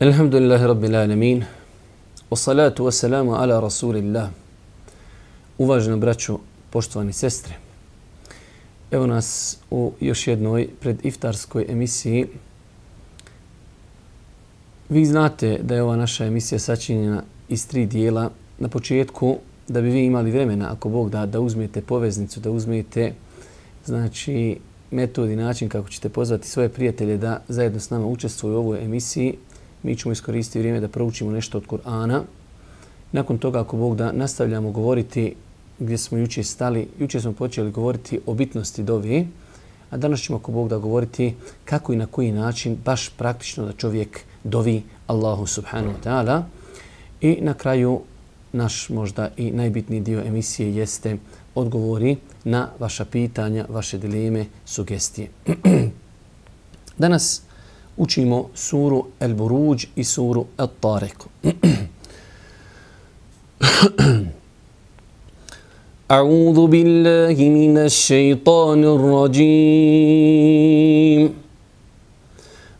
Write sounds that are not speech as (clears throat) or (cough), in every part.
Alhamdulillahi Rabbil Alamin. Wassalatu wassalamu ala Rasulillah. Uvaženo braćo, poštovani sestre. Evo nas u još jednoj prediftarskoj emisiji. Vi znate da je ova naša emisija sačinjena iz tri dijela. Na početku, da bi vi imali vremena, ako Bog da, da uzmete poveznicu, da uzmete znači, metod i način kako ćete pozvati svoje prijatelje da zajedno s nama učestvuju u ovoj emisiji, mi ćemo iskoristiti vrijeme da proučimo nešto od Kur'ana. Nakon toga, ako Bog da, nastavljamo govoriti gdje smo juče stali. Juče smo počeli govoriti o bitnosti dovi, a danas ćemo, ako Bog da, govoriti kako i na koji način baš praktično da čovjek dovi Allahu subhanahu wa ta'ala. I na kraju, naš možda i najbitniji dio emisije jeste odgovori na vaša pitanja, vaše dileme, sugestije. (clears throat) Danas učimo suru El Buruđ i suru El Tariq. (clears throat) أعوذ بالله من الشيطان الرجيم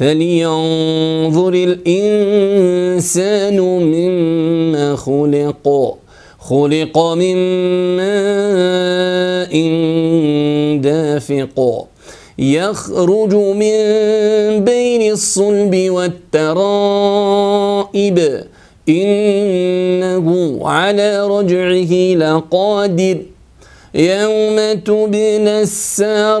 فلينظر الإنسان مما خلق. خلق من ماء دافق. يخرج من بين الصلب والترائب. إنه على رجعه لقادر. يوم تبنى السرائر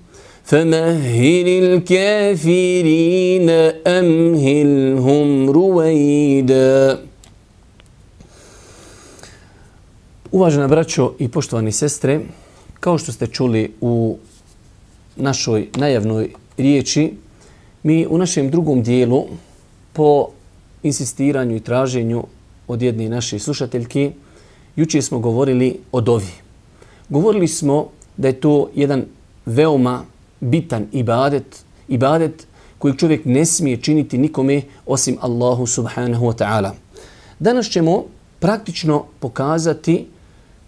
فمهل الكافرين أمهلهم رويدا Uvažena braćo i poštovani sestre, kao što ste čuli u našoj najavnoj riječi, mi u našem drugom dijelu po insistiranju i traženju od jedne naše slušateljke, juče smo govorili o dovi. Govorili smo da je to jedan veoma bitan ibadet, ibadet koji čovjek ne smije činiti nikome osim Allahu subhanahu wa ta'ala. Danas ćemo praktično pokazati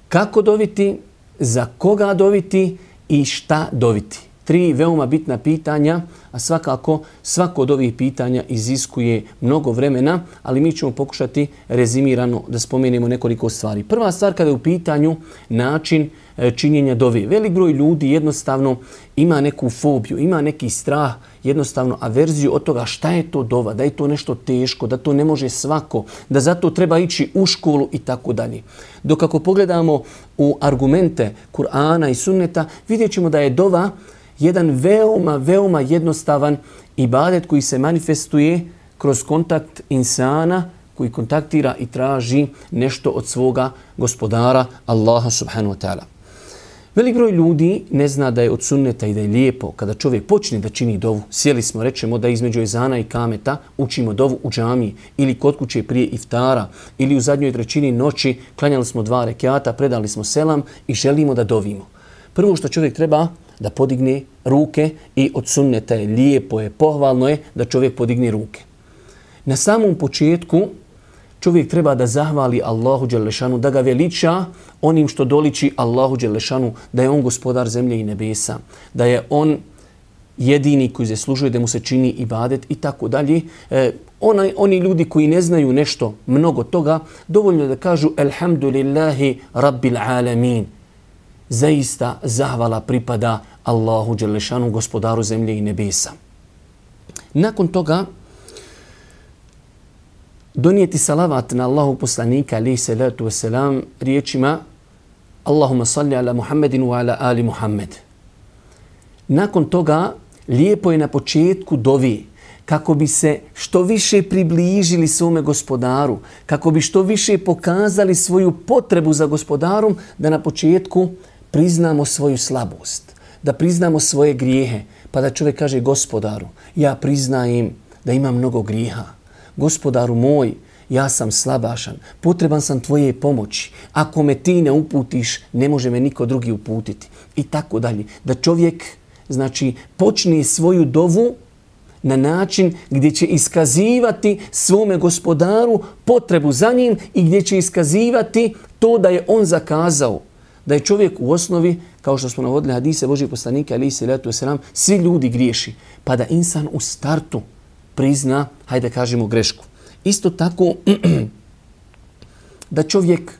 kako doviti, za koga doviti i šta doviti. Tri veoma bitna pitanja, a svakako svako od ovih pitanja iziskuje mnogo vremena, ali mi ćemo pokušati rezimirano da spomenemo nekoliko stvari. Prva stvar kada je u pitanju način e, činjenja dove. Velik broj ljudi jednostavno ima neku fobiju, ima neki strah, jednostavno averziju od toga šta je to dova, da je to nešto teško, da to ne može svako, da zato treba ići u školu i tako dalje. Dok ako pogledamo u argumente Kur'ana i Sunneta, vidjet ćemo da je dova jedan veoma, veoma jednostavan ibadet koji se manifestuje kroz kontakt insana koji kontaktira i traži nešto od svoga gospodara Allaha subhanahu wa ta'ala. Velik broj ljudi ne zna da je od sunneta i da je lijepo kada čovjek počne da čini dovu. Sjeli smo, rečemo da između ezana i kameta učimo dovu u džami ili kod kuće prije iftara ili u zadnjoj trećini noći klanjali smo dva rekiata, predali smo selam i želimo da dovimo. Prvo što čovjek treba da podigne ruke i od sunneta je lijepo je, pohvalno je da čovjek podigne ruke. Na samom početku čovjek treba da zahvali Allahu Đelešanu, da ga veliča onim što doliči Allahu Đelešanu, da je on gospodar zemlje i nebesa, da je on jedini koji zaslužuje da mu se čini ibadet i tako dalje. E, onaj, oni ljudi koji ne znaju nešto mnogo toga, dovoljno da kažu Elhamdulillahi Rabbil Alamin. Zaista zahvala pripada Allahu Đelešanu, gospodaru zemlje i nebesa. Nakon toga, donijeti salavat na Allahu poslanika alaihi salatu wasalam riječima Allahumma salli ala Muhammedin wa ala ali Muhammed. Nakon toga lijepo je na početku dovi kako bi se što više približili svome gospodaru, kako bi što više pokazali svoju potrebu za gospodarom, da na početku priznamo svoju slabost, da priznamo svoje grijehe, pa da čovjek kaže gospodaru, ja priznajem da imam mnogo grijeha, gospodaru moj, ja sam slabašan, potreban sam tvoje pomoći. Ako me ti ne uputiš, ne može me niko drugi uputiti. I tako dalje. Da čovjek znači, počne svoju dovu na način gdje će iskazivati svome gospodaru potrebu za njim i gdje će iskazivati to da je on zakazao. Da je čovjek u osnovi, kao što smo navodili hadise Božih poslanika, ali se letu selam, svi ljudi griješi. Pa da insan u startu prizna, hajde kažemo, grešku. Isto tako (clears throat) da čovjek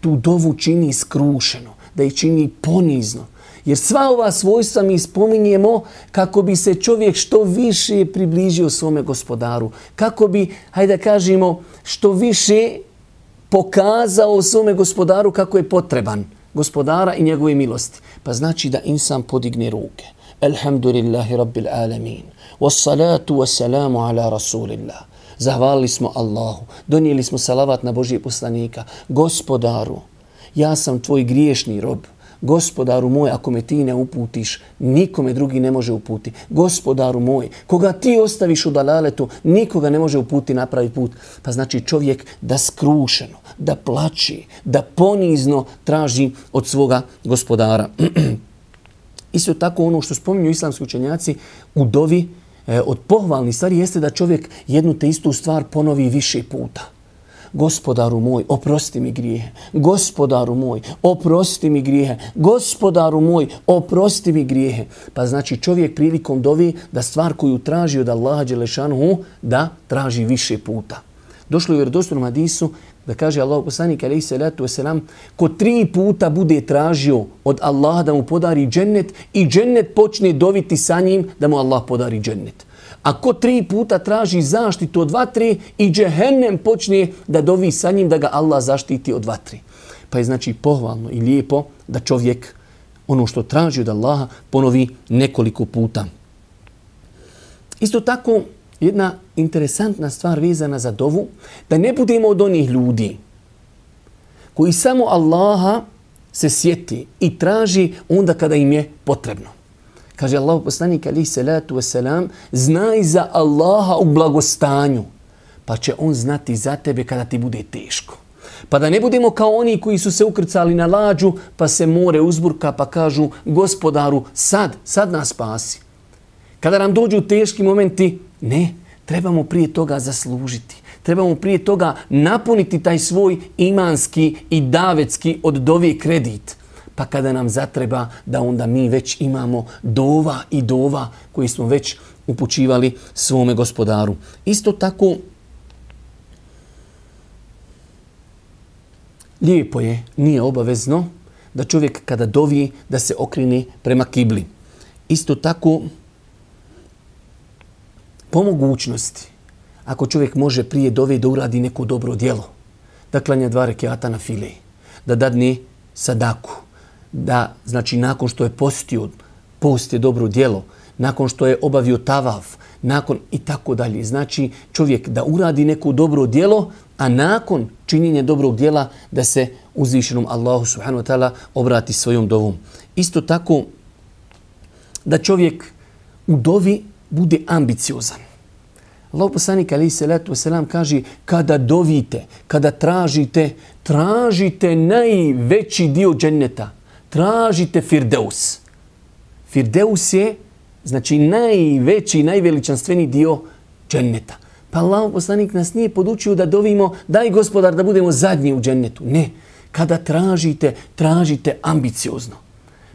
tu dovu čini skrušeno, da je čini ponizno. Jer sva ova svojstva mi spominjemo kako bi se čovjek što više približio svome gospodaru. Kako bi, hajde da kažemo, što više pokazao svome gospodaru kako je potreban gospodara i njegove milosti. Pa znači da insan podigne ruke. Elhamdulillahi rabbil alamin. Wassalatu wassalamu ala rasulillah. Zahvalili smo Allahu. Donijeli smo salavat na Božije poslanika. Gospodaru, ja sam tvoj griješni rob. Gospodaru moj, ako me ti ne uputiš, nikome drugi ne može uputi. Gospodaru moj, koga ti ostaviš u dalaletu, nikoga ne može uputi napravi put. Pa znači čovjek da skrušeno, da plači, da ponizno traži od svoga gospodara. (clears throat) Isto tako ono što spominju islamski učenjaci u dovi, e, od pohvalni stvari jeste da čovjek jednu te istu stvar ponovi više puta. Gospodaru moj, oprosti mi grijehe. Gospodaru moj, oprosti mi grijehe. Gospodaru moj, oprosti mi grijehe. Pa znači čovjek prilikom dovi da stvar koju traži od Allaha Đelešanu da traži više puta. Došlo je u vjerodostojnom hadisu da kaže Allah poslanik alaihi salatu wasalam, ko tri puta bude tražio od Allaha da mu podari džennet i džennet počne doviti sa njim da mu Allah podari džennet. A ko tri puta traži zaštitu od vatre i džehennem počne da dovi sa njim da ga Allah zaštiti od vatre. Pa je znači pohvalno i lijepo da čovjek ono što traži od Allaha ponovi nekoliko puta. Isto tako, jedna interesantna stvar vezana za dovu, da ne budemo od onih ljudi koji samo Allaha se sjeti i traži onda kada im je potrebno. Kaže Allah poslanik alaihi salatu wasalam, znaj za Allaha u blagostanju, pa će on znati za tebe kada ti bude teško. Pa da ne budemo kao oni koji su se ukrcali na lađu, pa se more uzburka, pa kažu gospodaru, sad, sad nas spasi. Kada nam dođu teški momenti, ne, trebamo prije toga zaslužiti. Trebamo prije toga napuniti taj svoj imanski i davetski od dovije kredit. Pa kada nam zatreba da onda mi već imamo dova i dova koji smo već upućivali svome gospodaru. Isto tako, lijepo je, nije obavezno da čovjek kada dovi da se okrini prema kibli. Isto tako, po mogućnosti, ako čovjek može prije dove da uradi neko dobro djelo, da klanja dva rekiata na file, da dadne sadaku, da, znači, nakon što je postio, post je dobro djelo, nakon što je obavio tavav, nakon i tako dalje. Znači, čovjek da uradi neko dobro djelo, a nakon činjenja dobrog djela da se uzvišenom Allahu subhanahu wa ta'ala obrati svojom dovom. Isto tako, da čovjek u dovi bude ambiciozan. Allah poslanik ali se letu selam kaže kada dovite, kada tražite, tražite najveći dio dženneta. Tražite Firdeus. Firdeus je znači najveći, najveličanstveni dio dženneta. Pa Allah poslanik nas nije podučio da dovimo daj gospodar da budemo zadnji u džennetu. Ne. Kada tražite, tražite ambiciozno.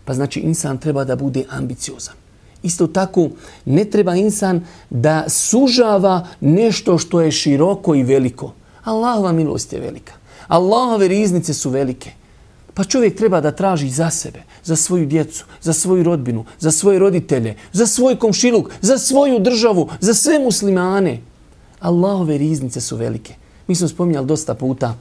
Pa znači insan treba da bude ambiciozan. Isto tako, ne treba insan da sužava nešto što je široko i veliko. Allahova milost je velika. Allahove riznice su velike. Pa čovjek treba da traži za sebe, za svoju djecu, za svoju rodbinu, za svoje roditelje, za svoj komšiluk, za svoju državu, za sve muslimane. Allahove riznice su velike. Mi smo spominjali dosta puta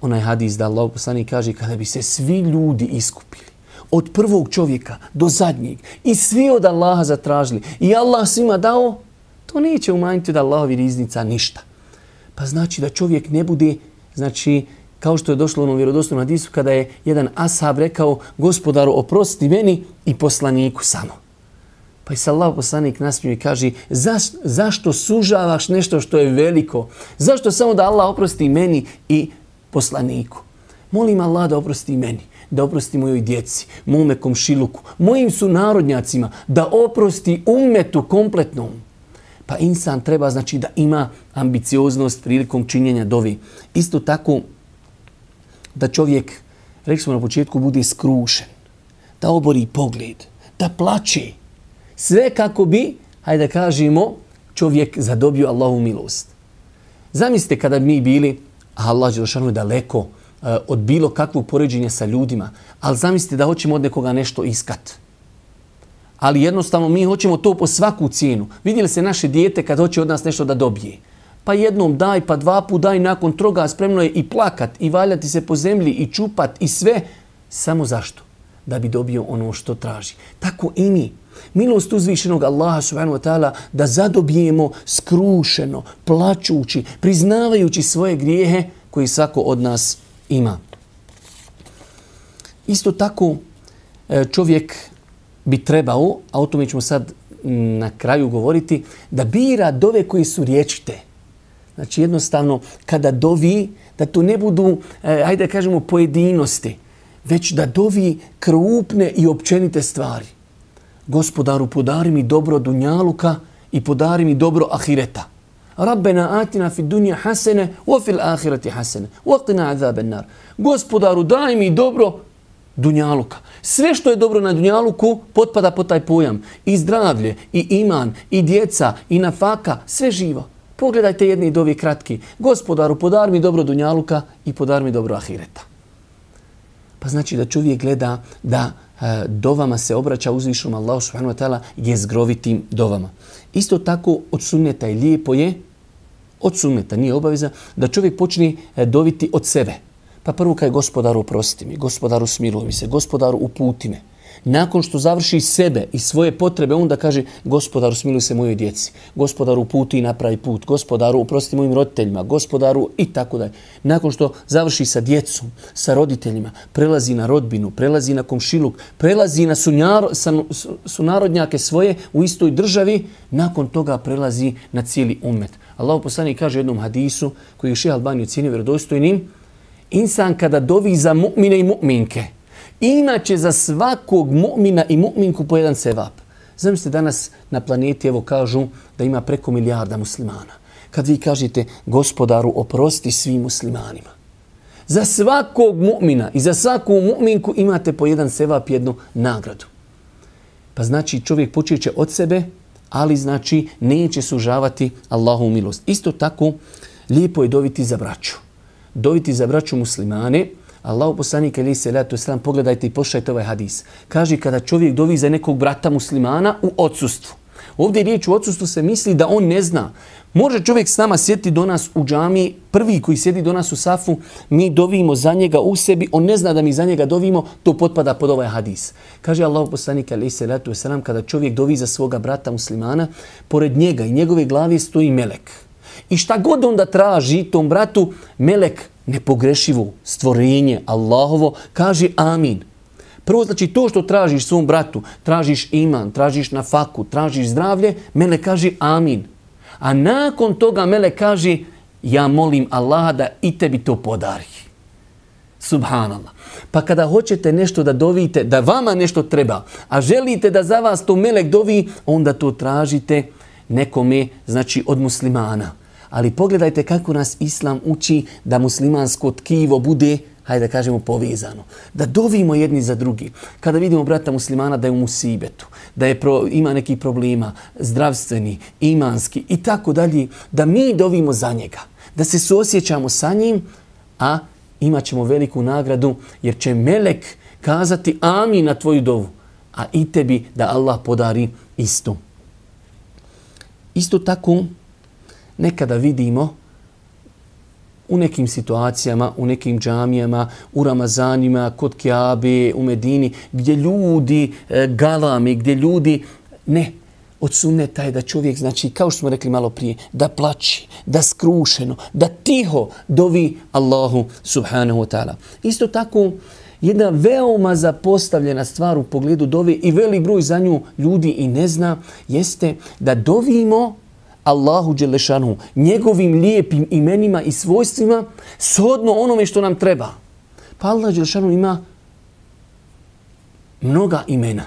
onaj hadis da Allah poslani kaže kada bi se svi ljudi iskupili od prvog čovjeka do zadnjeg i svi od Allaha zatražili i Allah svima dao, to neće umanjiti od Allahovi riznica ništa. Pa znači da čovjek ne bude, znači, kao što je došlo u onom vjerodostojnom hadisu, kada je jedan ashab rekao, gospodaru, oprosti meni i poslaniku samo. Pa i se Allah poslanik nasmiju i kaže, Zaš, zašto sužavaš nešto što je veliko? Zašto samo da Allah oprosti meni i poslaniku? Molim Allah da oprosti meni da oprosti mojoj djeci, mome komšiluku, mojim su narodnjacima, da oprosti umetu kompletnom. Pa insan treba znači da ima ambicioznost prilikom činjenja dovi. Isto tako da čovjek, rekli smo na početku, bude skrušen, da obori pogled, da plaće. Sve kako bi, hajde da kažemo, čovjek zadobio Allahu milost. Zamislite kada mi bili, a Allah je daleko, Eh, od bilo kakvog poređenja sa ljudima, ali zamislite da hoćemo od nekoga nešto iskat. Ali jednostavno mi hoćemo to po svaku cijenu. Vidjeli se naše dijete kad hoće od nas nešto da dobije. Pa jednom daj, pa dva put daj, nakon troga spremno je i plakat, i valjati se po zemlji, i čupat, i sve. Samo zašto? Da bi dobio ono što traži. Tako i mi. Milost uzvišenog Allaha subhanahu wa ta'ala da zadobijemo skrušeno, plaćući, priznavajući svoje grijehe koji svako od nas ima. Isto tako e, čovjek bi trebao, a o tome ćemo sad na kraju govoriti, da bira dove koji su riječite. Znači jednostavno kada dovi, da to ne budu, e, ajde da kažemo, pojedinosti, već da dovi krupne i općenite stvari. Gospodaru, podari mi dobro dunjaluka i podari mi dobro ahireta. Rabbena atina fi dunja hasene, wa fil ahireti hasene, wa qina azaben nar. Gospodaru, daj mi dobro dunjaluka. Sve što je dobro na dunjaluku potpada po taj pojam. I zdravlje, i iman, i djeca, i nafaka, sve živo. Pogledajte jedni dovi kratki. Gospodaru, podar mi dobro dunjaluka i podar mi dobro ahireta. Pa znači da čovjek gleda da E, dovama se obraća uzvišom Allahu subhanahu wa ta'ala jezgrovitim dovama. Isto tako od sunneta i lijepo je, od sunneta nije obaveza, da čovjek počne e, doviti od sebe. Pa prvo kaj gospodaru oprosti mi, gospodaru smiluj mi se, gospodaru uputi me nakon što završi sebe i svoje potrebe, onda kaže gospodaru smiluj se mojoj djeci, gospodaru puti i napravi put, gospodaru uprosti mojim roditeljima, gospodaru i tako dalje. Nakon što završi sa djecom, sa roditeljima, prelazi na rodbinu, prelazi na komšiluk, prelazi na sunjaro, sa, sunarodnjake svoje u istoj državi, nakon toga prelazi na cijeli umet. Allah poslani kaže u jednom hadisu koji je šeha Albani ocjenio vjerodostojnim, insan kada dovi za mu'mine i mu'minke, Inače za svakog mu'mina i mu'minku po jedan sevap. Zamislite danas na planeti, evo kažu da ima preko milijarda muslimana. Kad vi kažete gospodaru oprosti svim muslimanima. Za svakog mu'mina i za svaku mu'minku imate po jedan sevap jednu nagradu. Pa znači čovjek počeće od sebe, ali znači neće sužavati Allahu milost. Isto tako lijepo je doviti za braću. Doviti za braću muslimane, Allah poslanik ali se letu selam pogledajte i pošajte ovaj hadis. Kaže kada čovjek dovi za nekog brata muslimana u odsustvu. Ovdje riječ u odsustvu se misli da on ne zna. Može čovjek s nama sjeti do nas u džami, prvi koji sjedi do nas u safu, mi dovimo za njega u sebi, on ne zna da mi za njega dovimo, to potpada pod ovaj hadis. Kaže Allah poslanik ali se letu selam kada čovjek dovi za svoga brata muslimana, pored njega i njegove glavi stoji melek. I šta god onda traži tom bratu, melek nepogrešivo stvorenje Allahovo, kaže amin. Prvo znači to što tražiš svom bratu, tražiš iman, tražiš na faku, tražiš zdravlje, mele kaže amin. A nakon toga mele kaže ja molim Allaha da i tebi to podari. Subhanallah. Pa kada hoćete nešto da dovite, da vama nešto treba, a želite da za vas to melek dovi, onda to tražite nekome, znači od muslimana. Ali pogledajte kako nas Islam uči da muslimansko tkivo bude, hajde da kažemo, povezano. Da dovimo jedni za drugi. Kada vidimo brata muslimana da je u musibetu, da je pro, ima neki problema zdravstveni, imanski i tako dalje, da mi dovimo za njega. Da se suosjećamo sa njim, a imat ćemo veliku nagradu jer će melek kazati amin na tvoju dovu, a i tebi da Allah podari istu. Isto tako, nekada vidimo u nekim situacijama, u nekim džamijama, u Ramazanima, kod Kjabe, u Medini, gdje ljudi e, galami, gdje ljudi ne, od sunneta je da čovjek, znači, kao što smo rekli malo prije, da plači, da skrušeno, da tiho dovi Allahu subhanahu wa ta'ala. Isto tako, jedna veoma zapostavljena stvar u pogledu dove i velik broj za nju ljudi i ne zna, jeste da dovimo Allahu Đelešanu, njegovim lijepim imenima i svojstvima, shodno onome što nam treba. Pa Allah Đelešanu ima mnoga imena.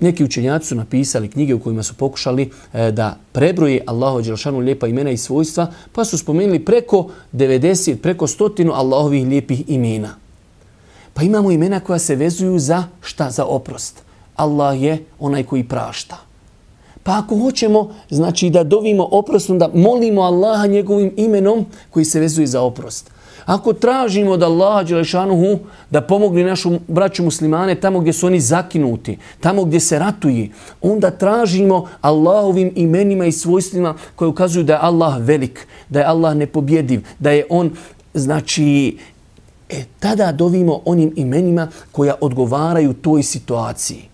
Neki učenjaci su napisali knjige u kojima su pokušali e, da prebroje Allahu Đelešanu lijepa imena i svojstva, pa su spomenuli preko 90, preko stotinu Allahovih lijepih imena. Pa imamo imena koja se vezuju za šta? Za oprost. Allah je onaj koji prašta. Pa ako hoćemo, znači da dovimo oprostom, da molimo Allaha njegovim imenom koji se vezuje za oprost. Ako tražimo da Allaha Đelešanuhu da pomogne našu braću muslimane tamo gdje su oni zakinuti, tamo gdje se ratuje, onda tražimo Allahovim imenima i svojstvima koje ukazuju da je Allah velik, da je Allah nepobjediv, da je On, znači, e, tada dovimo onim imenima koja odgovaraju toj situaciji.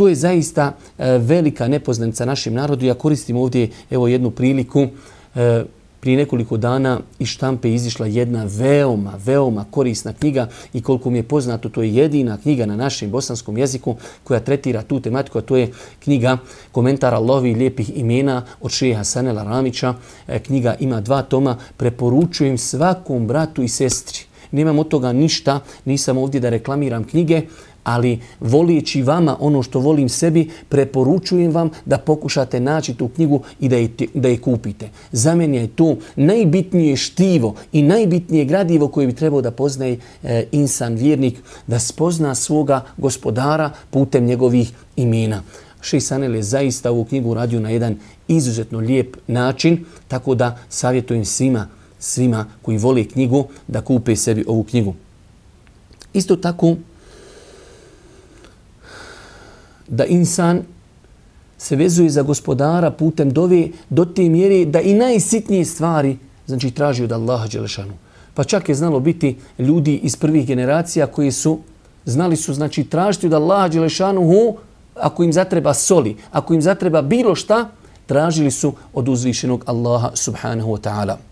To je zaista e, velika nepoznanica našem narodu. Ja koristim ovdje evo jednu priliku. E, prije nekoliko dana iz štampe izišla jedna veoma, veoma korisna knjiga i koliko mi je poznato, to je jedina knjiga na našem bosanskom jeziku koja tretira tu tematiku, a to je knjiga komentara Lovi lijepih imena od šeha Sanela Ramića. E, knjiga ima dva toma, preporučujem svakom bratu i sestri. Nemam od toga ništa, nisam ovdje da reklamiram knjige, ali volijeći vama ono što volim sebi, preporučujem vam da pokušate naći tu knjigu i da je, da je kupite. Za mene je to najbitnije štivo i najbitnije gradivo koje bi trebao da poznaje e, insan vjernik, da spozna svoga gospodara putem njegovih imena. Šej je zaista ovu knjigu radio na jedan izuzetno lijep način, tako da savjetujem svima, svima koji vole knjigu da kupe sebi ovu knjigu. Isto tako da insan se vezuje za gospodara putem dove do te mjere da i najsitnije stvari znači traži od Allaha Đelešanu. Pa čak je znalo biti ljudi iz prvih generacija koji su znali su znači tražiti od Allaha Đelešanu hu, ako im zatreba soli, ako im zatreba bilo šta, tražili su od uzvišenog Allaha subhanahu wa ta'ala.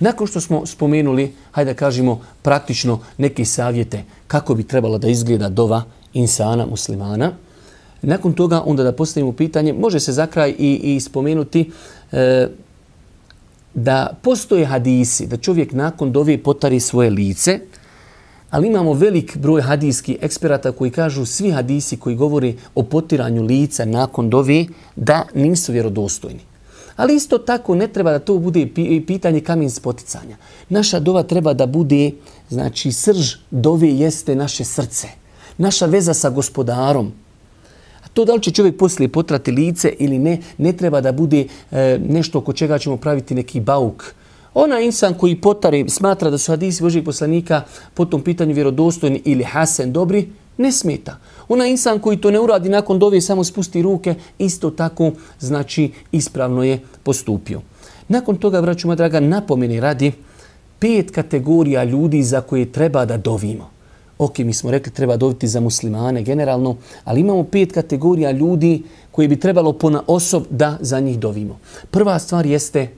Nakon što smo spomenuli, hajde da kažemo praktično neke savjete kako bi trebala da izgleda dova insana, muslimana, nakon toga onda da postavimo pitanje, može se za kraj i, i spomenuti e, da postoje hadisi, da čovjek nakon dove potari svoje lice, ali imamo velik broj hadijskih eksperata koji kažu svi hadisi koji govori o potiranju lica nakon dove da nisu vjerodostojni. Ali isto tako ne treba da to bude pitanje kamen spoticanja. Naša dova treba da bude, znači srž dove jeste naše srce. Naša veza sa gospodarom. A to da li će čovjek poslije potrati lice ili ne, ne treba da bude e, nešto oko čega ćemo praviti neki bauk. Ona insan koji potare, smatra da su hadisi Božih poslanika po tom pitanju vjerodostojni ili hasen dobri, ne smeta. Ona insan koji to ne uradi nakon dove samo spusti ruke, isto tako znači ispravno je postupio. Nakon toga, vraću draga, napomeni radi pet kategorija ljudi za koje treba da dovimo. Ok, mi smo rekli treba doviti za muslimane generalno, ali imamo pet kategorija ljudi koji bi trebalo pona osob da za njih dovimo. Prva stvar jeste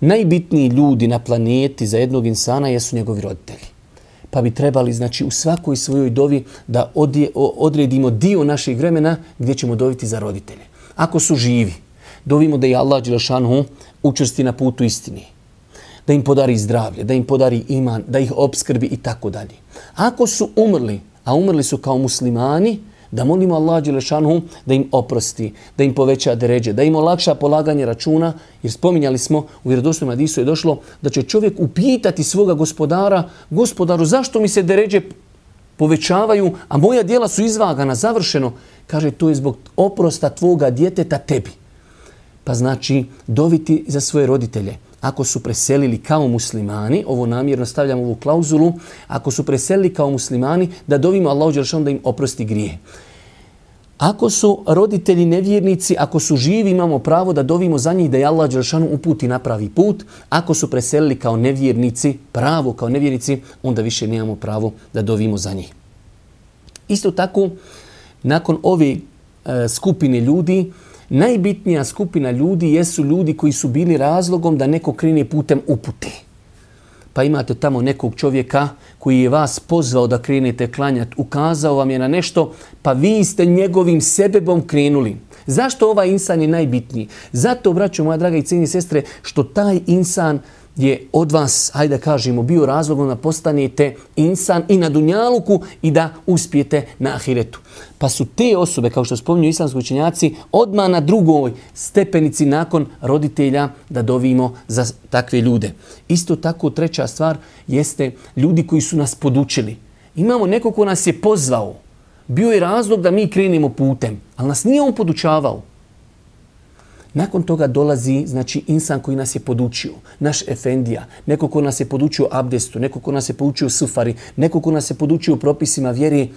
najbitniji ljudi na planeti za jednog insana jesu njegovi roditelji pa bi trebali znači u svakoj svojoj dovi da odje, odredimo dio našeg vremena gdje ćemo doviti za roditelje. Ako su živi, dovimo da je Allah Đelešanu učrsti na putu istini. Da im podari zdravlje, da im podari iman, da ih obskrbi i tako dalje. Ako su umrli, a umrli su kao muslimani, da molimo Allah Đelešanu da im oprosti, da im poveća deređe, da im olakša polaganje računa, jer spominjali smo u vjerodostom Adisu je došlo da će čovjek upitati svoga gospodara, gospodaru zašto mi se deređe povećavaju, a moja dijela su izvagana, završeno. Kaže, to je zbog oprosta tvoga djeteta tebi. Pa znači, doviti za svoje roditelje ako su preselili kao muslimani, ovo namjerno stavljamo ovu klauzulu, ako su preselili kao muslimani, da dovimo Allahu Đeršanu da im oprosti grije. Ako su roditelji nevjernici, ako su živi, imamo pravo da dovimo za njih da je Allah Đelšanu uputi na pravi put. Ako su preselili kao nevjernici, pravo kao nevjernici, onda više nemamo pravo da dovimo za njih. Isto tako, nakon ove e, skupine ljudi, najbitnija skupina ljudi jesu ljudi koji su bili razlogom da neko krene putem upute. Pa imate tamo nekog čovjeka koji je vas pozvao da krenete klanjati, ukazao vam je na nešto, pa vi ste njegovim sebebom krenuli. Zašto ovaj insan je najbitniji? Zato, braćo moja draga i cijeni sestre, što taj insan je od vas, hajde da kažemo, bio razlogom da postanete insan i na dunjaluku i da uspijete na ahiretu. Pa su te osobe, kao što spominju islamski učenjaci, odmah na drugoj stepenici nakon roditelja da dovimo za takve ljude. Isto tako treća stvar jeste ljudi koji su nas podučili. Imamo neko ko nas je pozvao. Bio je razlog da mi krenemo putem, ali nas nije on podučavao. Nakon toga dolazi znači insan koji nas je podučio, naš efendija, neko ko nas je podučio abdestu, neko ko nas je podučio sufari, neko ko nas je podučio propisima vjeri.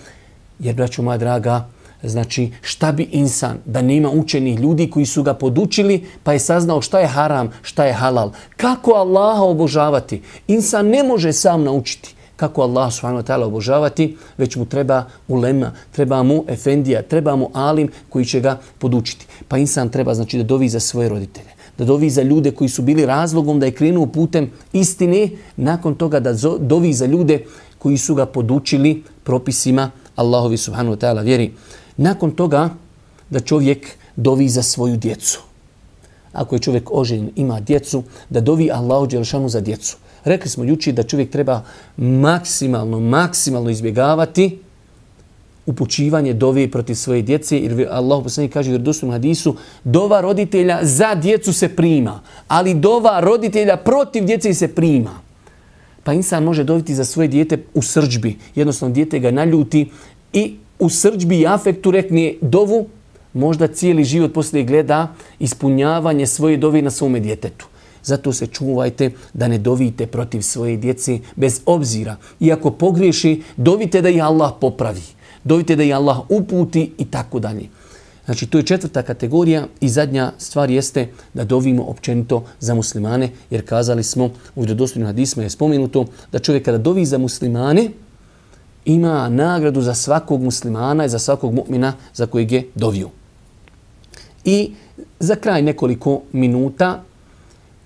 Jer, braćo moja draga, znači šta bi insan da nema učenih ljudi koji su ga podučili pa je saznao šta je haram, šta je halal. Kako Allaha obožavati? Insan ne može sam naučiti kako Allah subhanahu wa ta'ala obožavati, već mu treba ulema, treba mu efendija, treba mu alim koji će ga podučiti. Pa insan treba znači da dovi za svoje roditelje, da dovi za ljude koji su bili razlogom da je krenuo putem istine, nakon toga da dovi za ljude koji su ga podučili propisima Allahovi subhanahu wa ta'ala vjeri. Nakon toga da čovjek dovi za svoju djecu. Ako je čovjek oženjen, ima djecu, da dovi Allahu Đelšanu za djecu. Rekli smo juči da čovjek treba maksimalno, maksimalno izbjegavati upućivanje dove protiv svoje djece, jer Allah poslanik kaže u vjerodostojnom hadisu, dova roditelja za djecu se prima, ali dova roditelja protiv djece se prima. Pa insan može doviti za svoje dijete u srđbi. Jednostavno, dijete ga naljuti i u srđbi i afektu rekne dovu možda cijeli život poslije gleda ispunjavanje svoje dove na svome djetetu. Zato se čuvajte da ne dovite protiv svoje djece bez obzira. Iako pogriješi, dovite da je Allah popravi. Dovite da je Allah uputi i tako dalje. Znači, to je četvrta kategorija i zadnja stvar jeste da dovimo općenito za muslimane, jer kazali smo u vjerodostojnim hadisma je spomenuto da čovjek kada dovi za muslimane, ima nagradu za svakog muslimana i za svakog mu'mina za kojeg je dovio. I za kraj nekoliko minuta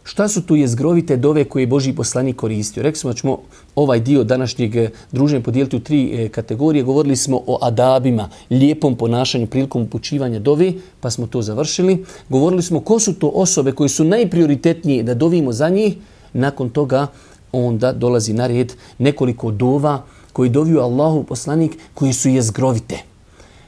Šta su tu jezgrovite dove koje je Boži poslanik koristio? Rekli smo da ćemo ovaj dio današnjeg eh, druženja podijeliti u tri eh, kategorije. Govorili smo o adabima, lijepom ponašanju prilikom upućivanja dove, pa smo to završili. Govorili smo ko su to osobe koje su najprioritetnije da dovimo za njih. Nakon toga onda dolazi na red nekoliko dova koji doviju Allahu poslanik koji su jezgrovite.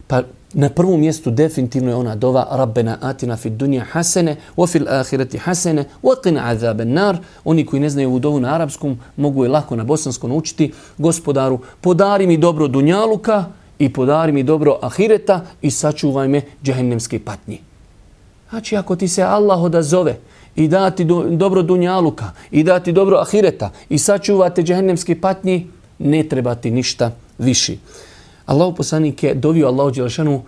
Pa Na prvom mjestu definitivno je ona dova Rabbena atina fid dunja hasene, wa fil ahireti hasene, wa qina azaben nar. Oni koji ne znaju ovu dovu na arapskom mogu je lako na bosanskom učiti. Gospodaru, podari mi dobro dunjaluka i podari mi dobro ahireta i sačuvaj me džahennemske patnje. Znači, ako ti se Allah odazove i dati do, dobro dunjaluka i dati dobro ahireta i sačuvate džahennemske patnje, ne treba ti ništa viši. Allah poslanik je dovio Allahu Đelešanu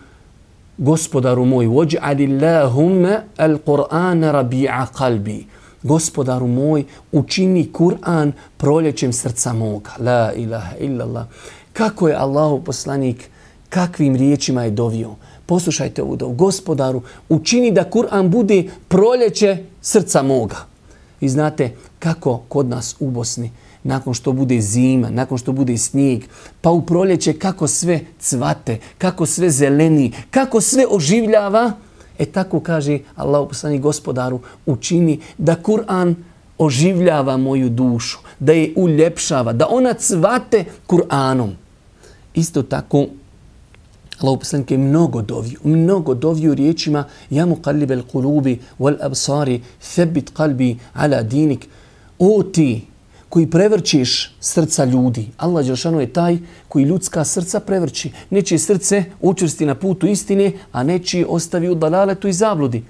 gospodaru moj, vođi adillahumma al-Qur'an rabi'a qalbi. Gospodaru moj, učini Kur'an proljećem srca moga. La ilaha illallah. Kako je Allahu poslanik, kakvim riječima je dovio. Poslušajte ovu dovu. Gospodaru, učini da Kur'an bude proljeće srca moga. Vi znate kako kod nas u Bosni nakon što bude zima, nakon što bude snijeg, pa u proljeće kako sve cvate, kako sve zeleni, kako sve oživljava, e tako kaže Allah poslani gospodaru, učini da Kur'an oživljava moju dušu, da je uljepšava, da ona cvate Kur'anom. Isto tako, Allah poslanik je mnogo doviju, mnogo doviju riječima Ja mu kalibel kulubi wal absari, thebit kalbi ala dinik. O ti, koji prevrćiš srca ljudi. Allah Đelšanu je taj koji ljudska srca prevrći. Nečije srce učvrsti na putu istine, a nečije ostavi u dalaletu i zabludi.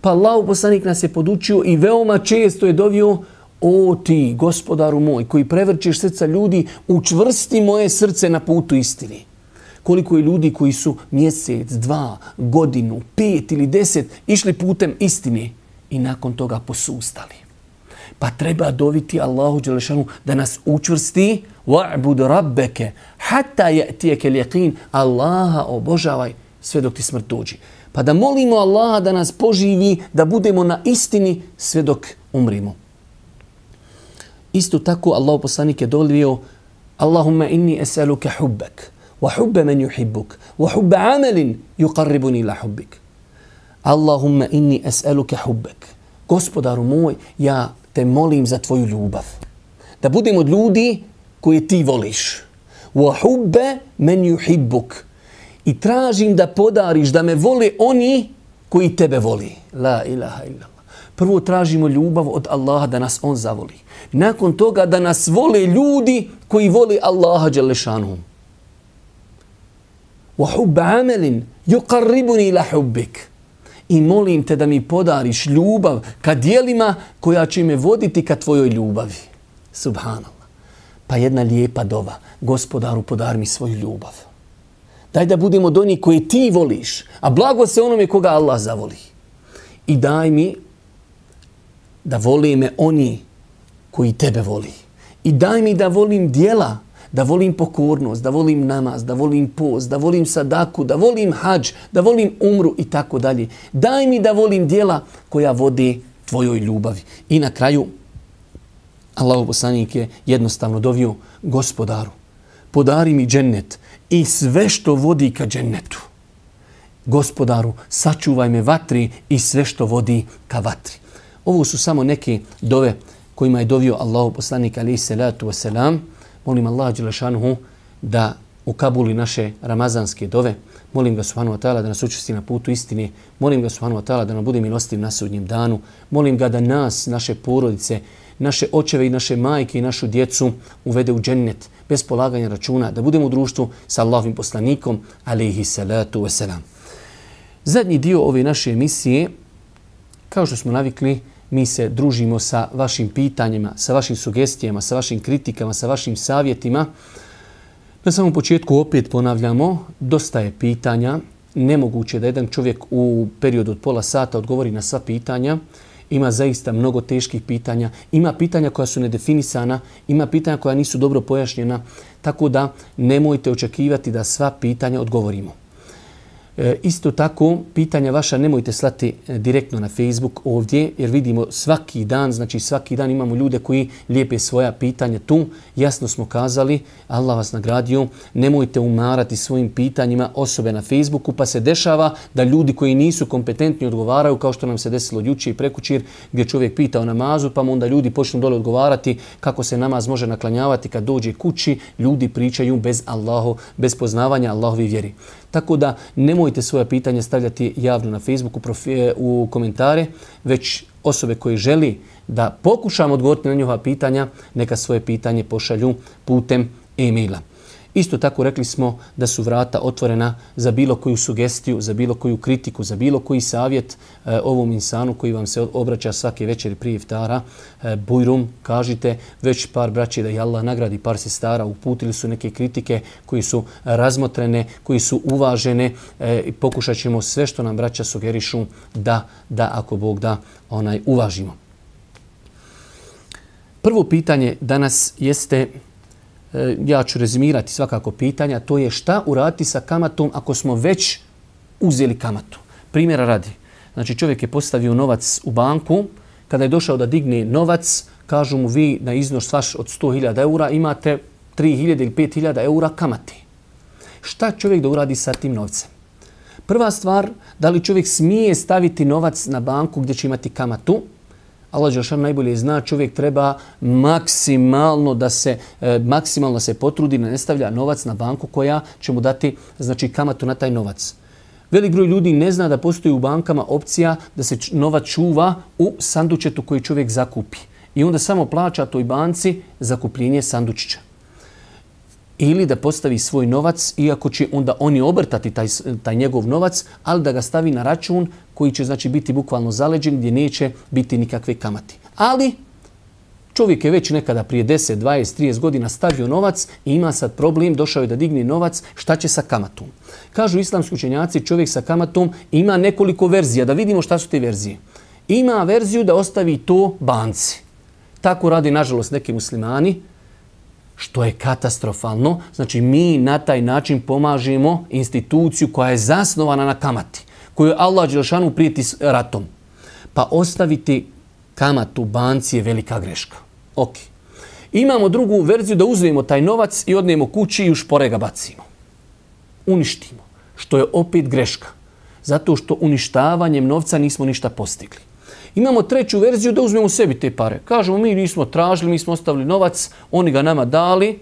Pa Allah poslanik nas je podučio i veoma često je dovio O ti, gospodaru moj, koji prevrćiš srca ljudi, učvrsti moje srce na putu istine. Koliko je ljudi koji su mjesec, dva, godinu, pet ili deset išli putem istine i nakon toga posustali. Pa treba doviti Allahu Đelešanu da nas učvrsti wa'bud rabbeke hatta ya'tiyaka al-yaqin Allaha obožavaj sve dok ti smrt dođi. Pa da molimo Allaha da nas poživi, da budemo na istini sve dok umrimo. Isto tako Allah poslanik je dolio Allahumma inni es'aluka hubbek wa hubba man yuhibbuk wa hubba amalin yuqarribuni ila hubbik. Allahumma inni es'aluka hubbek. Gospodaru moj, ja te molim za tvoju ljubav. Da budem od ljudi koje ti voliš. Wa hubbe men yuhibbuk. I tražim da podariš, da me vole oni koji tebe voli. La ilaha illallah. Prvo tražimo ljubav od Allaha da nas On zavoli. Nakon toga da nas vole ljudi koji voli Allaha Đalešanom. Wa hubbe amelin yuqarribuni ila hubbik i molim te da mi podariš ljubav ka dijelima koja će me voditi ka tvojoj ljubavi. Subhanallah. Pa jedna lijepa dova. Gospodaru, podar mi svoju ljubav. Daj da budemo od onih koje ti voliš, a blago se onome koga Allah zavoli. I daj mi da voli me oni koji tebe voli. I daj mi da volim dijela da volim pokornost, da volim namaz, da volim post, da volim sadaku, da volim hađ, da volim umru i tako dalje. Daj mi da volim dijela koja vode tvojoj ljubavi. I na kraju, Allahu poslanik je jednostavno dovio gospodaru, podari mi džennet i sve što vodi ka džennetu. Gospodaru, sačuvaj me vatri i sve što vodi ka vatri. Ovo su samo neke dove kojima je dovio Allahu poslanik alaihi salatu wasalam. Molim Allah Đelešanuhu da ukabuli naše ramazanske dove. Molim ga Subhanu Atala da nas učesti na putu istine. Molim ga Subhanu Atala da nam bude milostiv na sudnjem danu. Molim ga da nas, naše porodice, naše očeve i naše majke i našu djecu uvede u džennet bez polaganja računa, da budemo u društvu sa Allahovim poslanikom, alaihi salatu wasalam. Zadnji dio ove naše emisije, kao što smo navikli, mi se družimo sa vašim pitanjima, sa vašim sugestijama, sa vašim kritikama, sa vašim savjetima. Na samom početku opet ponavljamo, dosta je pitanja, nemoguće da jedan čovjek u periodu od pola sata odgovori na sva pitanja. Ima zaista mnogo teških pitanja, ima pitanja koja su nedefinisana, ima pitanja koja nisu dobro pojašnjena, tako da nemojte očekivati da sva pitanja odgovorimo. E, isto tako, pitanja vaša nemojte slati e, direktno na Facebook ovdje, jer vidimo svaki dan, znači svaki dan imamo ljude koji lijepe svoja pitanja tu. Jasno smo kazali, Allah vas nagradio, nemojte umarati svojim pitanjima osobe na Facebooku, pa se dešava da ljudi koji nisu kompetentni odgovaraju, kao što nam se desilo juče i prekućir, gdje čovjek pita o namazu, pa mu onda ljudi počnu dole odgovarati kako se namaz može naklanjavati kad dođe kući, ljudi pričaju bez Allahu, bez poznavanja Allahovi vjeri. Tako da nemojte svoje pitanje stavljati javno na Facebooku e, u komentare, već osobe koje želi da pokušamo odgovoriti na njihova pitanja, neka svoje pitanje pošalju putem e-maila. Isto tako rekli smo da su vrata otvorena za bilo koju sugestiju, za bilo koju kritiku, za bilo koji savjet e, ovom insanu koji vam se obraća svake večeri prije iftara. E, bujrum, kažite, već par braći da je Allah nagradi par sestara, uputili su neke kritike koji su razmotrene, koji su uvažene e, i pokušat ćemo sve što nam braća sugerišu da, da ako Bog da, onaj uvažimo. Prvo pitanje danas jeste Eh, ja ću rezimirati svakako pitanja, to je šta uraditi sa kamatom ako smo već uzeli kamatu. Primjera radi. Znači čovjek je postavio novac u banku, kada je došao da digne novac, kažu mu vi na iznos vaš od 100.000 eura imate 3.000 ili 5.000 eura kamati. Šta čovjek da uradi sa tim novcem? Prva stvar, da li čovjek smije staviti novac na banku gdje će imati kamatu? Allah Đelšan najbolje zna, čovjek treba maksimalno da se e, maksimalno se potrudi ne stavlja novac na banku koja će mu dati znači kamatu na taj novac. Velik broj ljudi ne zna da postoji u bankama opcija da se novac čuva u sandučetu koji čovjek zakupi. I onda samo plaća toj banci zakupljenje sandučića ili da postavi svoj novac, iako će onda oni obrtati taj, taj njegov novac, ali da ga stavi na račun koji će znači biti bukvalno zaleđen gdje neće biti nikakve kamati. Ali čovjek je već nekada prije 10, 20, 30 godina stavio novac i ima sad problem, došao je da digne novac, šta će sa kamatom? Kažu islamski učenjaci, čovjek sa kamatom ima nekoliko verzija, da vidimo šta su te verzije. Ima verziju da ostavi to banci. Tako radi, nažalost, neki muslimani, što je katastrofalno. Znači, mi na taj način pomažemo instituciju koja je zasnovana na kamati, koju Allah Đelšanu prijeti s ratom. Pa ostaviti kamatu banci je velika greška. Ok. Imamo drugu verziju da uzmemo taj novac i odnemo kući i u špore ga bacimo. Uništimo. Što je opet greška. Zato što uništavanjem novca nismo ništa postigli. Imamo treću verziju da uzmemo sebi te pare. Kažemo mi nismo tražili, mi smo ostavili novac, oni ga nama dali.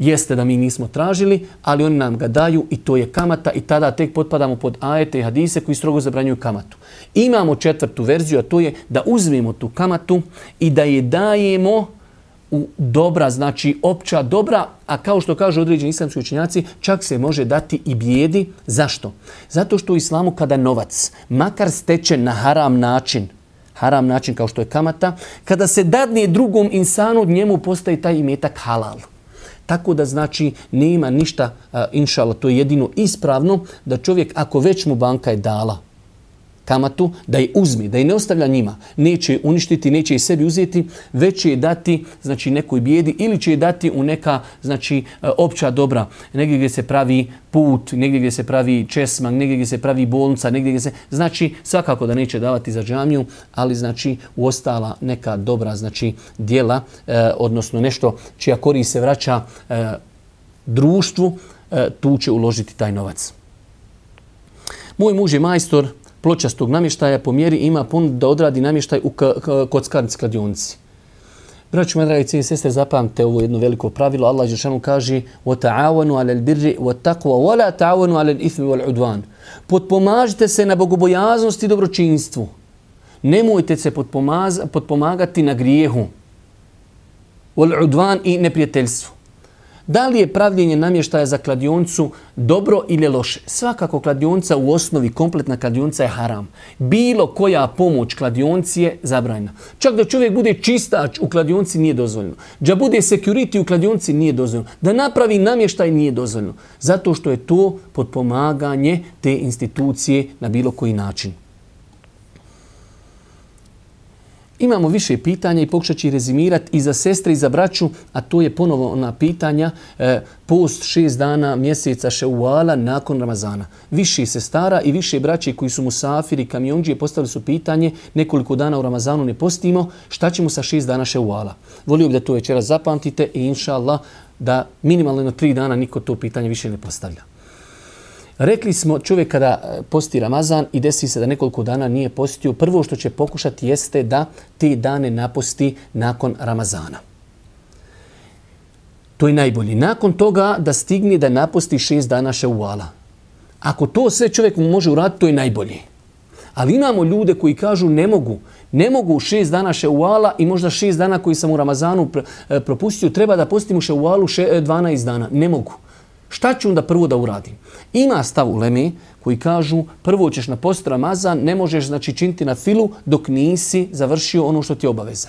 Jeste da mi nismo tražili, ali oni nam ga daju i to je kamata i tada tek potpadamo pod ajete i hadise koji strogo zabranjuju kamatu. Imamo četvrtu verziju, a to je da uzmemo tu kamatu i da je dajemo u dobra, znači opća dobra, a kao što kažu određeni islamski učenjaci, čak se može dati i bijedi. Zašto? Zato što u islamu kada novac, makar steče na haram način, haram način kao što je kamata, kada se dadne drugom insanu, njemu postaje taj imetak halal. Tako da znači nema ništa, inšala, to je jedino ispravno, da čovjek ako već mu banka je dala, kamatu, da je uzmi, da je ne ostavlja njima. Neće uništiti, neće je sebi uzeti, već će je dati znači, nekoj bijedi ili će je dati u neka znači, e, opća dobra. Negdje gdje se pravi put, negdje gdje se pravi česmak, negdje gdje se pravi bolnica, negdje gdje se... Znači, svakako da neće davati za džamiju, ali znači u ostala neka dobra znači dijela, eh, odnosno nešto čija kori se vraća eh, društvu, eh, tu će uložiti taj novac. Moj muž je majstor, pločastog namještaja po mjeri ima pun da odradi namještaj u kockarnici kladionici. Braću, moje dragi cijeli sestre, zapamte ovo jedno veliko pravilo. Allah Žešanu kaže وَتَعَوَنُوا عَلَى الْبِرِّ وَتَقْوَ وَلَا تَعَوَنُوا عَلَى الْإِثْمِ وَالْعُدْوَانِ Potpomažite se na bogobojaznosti i dobročinstvu. Nemojte se potpomagati na grijehu. وَالْعُدْوَانِ i neprijateljstvu. Da li je pravljenje namještaja za kladioncu dobro ili loše? Svakako kladionca u osnovi, kompletna kladionca je haram. Bilo koja pomoć kladionci je zabranjena. Čak da čovjek bude čistač u kladionci nije dozvoljeno. Da bude security u kladionci nije dozvoljeno. Da napravi namještaj nije dozvoljeno. Zato što je to podpomaganje te institucije na bilo koji način. Imamo više pitanja i pokušat ću rezimirati i za sestre i za braću, a to je ponovo ona pitanja e, post šest dana mjeseca šeuala nakon Ramazana. Više sestara i više braće koji su musafiri, kamionđije, postavili su pitanje nekoliko dana u Ramazanu ne postimo, šta ćemo sa šest dana šeuala. Volio bi da to večera zapamtite i inša Allah da minimalno na tri dana niko to pitanje više ne postavlja. Rekli smo čovjek kada e, posti Ramazan i desi se da nekoliko dana nije postio, prvo što će pokušati jeste da te dane naposti nakon Ramazana. To je najbolji. Nakon toga da stigne da naposti šest dana ševala. Ako to sve čovjek mu može uraditi, to je najbolje. Ali imamo ljude koji kažu ne mogu. Ne mogu šest dana ševala i možda šest dana koji sam u Ramazanu e, propustio, treba da postim u ševalu 12 e, dana. Ne mogu. Šta ću onda prvo da uradim? Ima stav u Leme koji kažu prvo ćeš na post Ramazan, ne možeš znači činiti na filu dok nisi završio ono što ti je obaveza.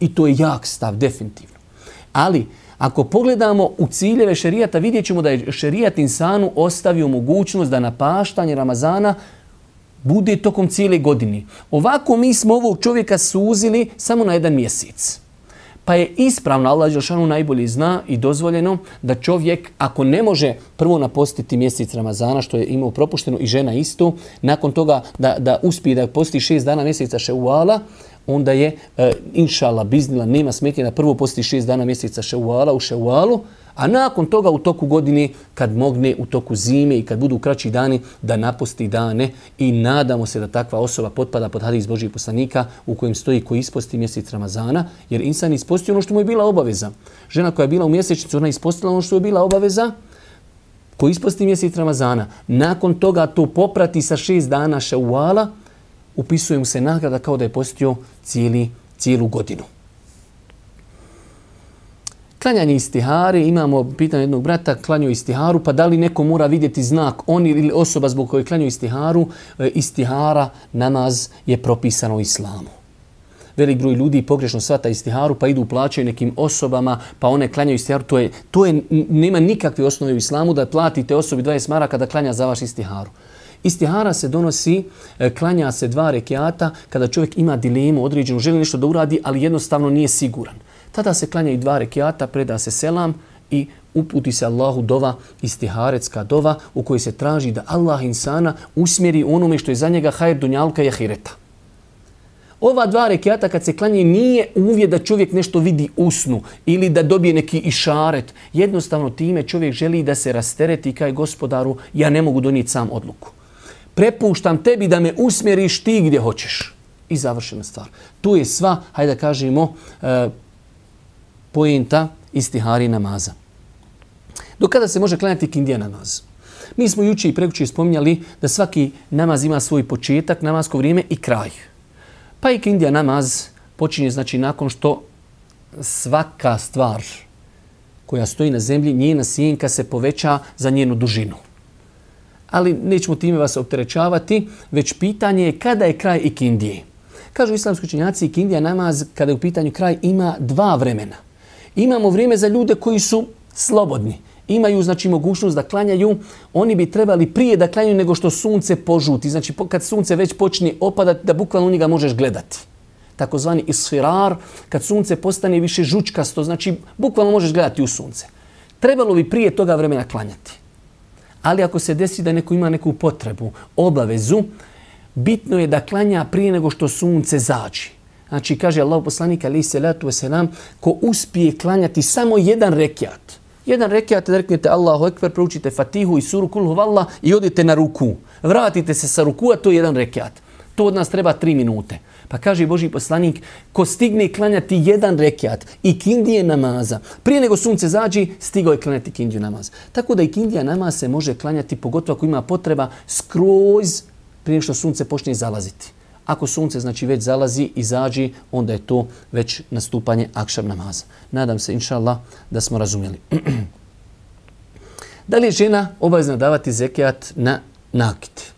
I to je jak stav, definitivno. Ali, ako pogledamo u ciljeve šerijata, vidjet ćemo da je šerijat insanu ostavio mogućnost da na paštanje Ramazana bude tokom cijele godine. Ovako mi smo ovog čovjeka suzili samo na jedan mjesec. Pa je ispravno, Allah Đelšanu najbolji zna i dozvoljeno da čovjek, ako ne može prvo napostiti mjesec Ramazana, što je imao propušteno i žena isto, nakon toga da, da uspije da posti šest dana mjeseca Šeuala, onda je, e, inšala, biznila, nema smetnje da prvo posti šest dana mjeseca Šeuala u Šeualu, A nakon toga u toku godine, kad mogne u toku zime i kad budu kraći dani, da naposti dane i nadamo se da takva osoba potpada pod hadis Božijeg poslanika u kojem stoji koji isposti mjesec Ramazana, jer insan isposti ono što mu je bila obaveza. Žena koja je bila u mjesečnicu, ona ispostila ono što je bila obaveza, koji isposti mjesec Ramazana. Nakon toga to poprati sa šest dana šauala, upisuje mu se nagrada kao da je postio cijeli, cijelu godinu. Klanjanje istihare, imamo pitanje jednog brata, klanju istiharu, pa da li neko mora vidjeti znak, on ili osoba zbog koje klanju istiharu, e, istihara, namaz je propisano u islamu. Velik broj ljudi pogrešno svata istiharu, pa idu plaćaju nekim osobama, pa one klanjaju istiharu. To je, to je, nema nikakve osnove u islamu da platite osobi 20 maraka da klanja za vaš istiharu. Istihara se donosi, e, klanja se dva rekiata kada čovjek ima dilemu određenu, želi nešto da uradi, ali jednostavno nije siguran. Tada se klanja i dva rekiata, preda se selam i uputi se Allahu dova, istiharecka dova u kojoj se traži da Allah insana usmjeri onome što je za njega hajr dunjalka i ahireta. Ova dva rekiata kad se klanje nije uvijek da čovjek nešto vidi usnu ili da dobije neki išaret. Jednostavno time čovjek želi da se rastereti kaj gospodaru ja ne mogu donijeti sam odluku. Prepuštam tebi da me usmjeriš ti gdje hoćeš. I završena stvar. Tu je sva, hajde da kažemo, e, pojenta istihari namaza. Do kada se može klanjati kindija namaz? Mi smo juče i prekuće spominjali da svaki namaz ima svoj početak, namasko vrijeme i kraj. Pa i kindija namaz počinje znači nakon što svaka stvar koja stoji na zemlji, njena sjenka se poveća za njenu dužinu. Ali nećemo time vas opterećavati, već pitanje je kada je kraj ikindije. Kažu islamski učenjaci, ikindija namaz, kada je u pitanju kraj, ima dva vremena. Imamo vrijeme za ljude koji su slobodni. Imaju znači mogućnost da klanjaju. Oni bi trebali prije da klanjaju nego što sunce požuti. Znači kad sunce već počne opadati da bukvalno u njega možeš gledati. Takozvani isfirar, kad sunce postane više žučkasto, znači bukvalno možeš gledati u sunce. Trebalo bi prije toga vremena klanjati. Ali ako se desi da neko ima neku potrebu, obavezu, bitno je da klanja prije nego što sunce zađi. Znači, kaže Allah poslanik ali se letu selam ko uspije klanjati samo jedan rekiat. Jedan rekiat da reknete Allahu ekber, proučite Fatihu i suru Kul Valla i odite na ruku. Vratite se sa ruku, a to je jedan rekiat. To od nas treba tri minute. Pa kaže Boži poslanik, ko stigne klanjati jedan rekiat i kindije namaza, prije nego sunce zađi, stigao je klanjati kindiju namaz. Tako da i kindija namaz se može klanjati, pogotovo ako ima potreba, skroz prije što sunce počne zalaziti. Ako sunce znači već zalazi i zađi, onda je to već nastupanje akšab namaza. Nadam se, inša Allah, da smo razumjeli. (clears throat) Da li je žena obavezna davati zekijat na nakit?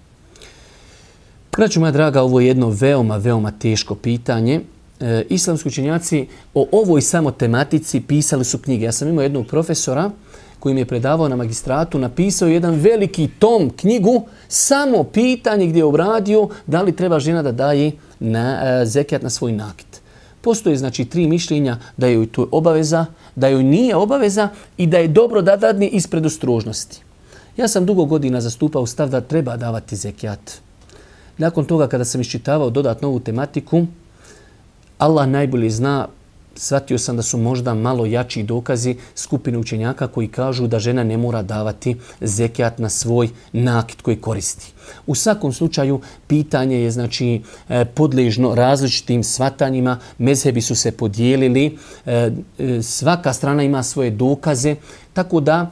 Kraću, moja draga, ovo je jedno veoma, veoma teško pitanje. E, islamski učenjaci o ovoj samo tematici pisali su knjige. Ja sam imao jednog profesora koji mi je predavao na magistratu, napisao jedan veliki tom knjigu, samo pitanje gdje je obradio da li treba žena da daje na, e, zekijat na svoj nakit. Postoje znači tri mišljenja da je joj to obaveza, da joj nije obaveza i da je dobro da dadne ispred ostrožnosti. Ja sam dugo godina zastupao stav da treba davati zekijat. Nakon toga kada sam iščitavao dodatnu ovu tematiku, Allah najbolje zna, shvatio sam da su možda malo jači dokazi skupine učenjaka koji kažu da žena ne mora davati zekijat na svoj nakit koji koristi. U svakom slučaju, pitanje je znači e, podležno različitim svatanjima, mezhebi su se podijelili, e, e, svaka strana ima svoje dokaze, tako da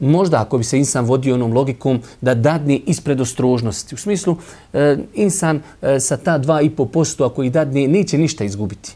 možda ako bi se insan vodio onom logikom da dadne ispred ostrožnosti. U smislu, insan sa ta 2,5% ako ih dadne, neće ništa izgubiti.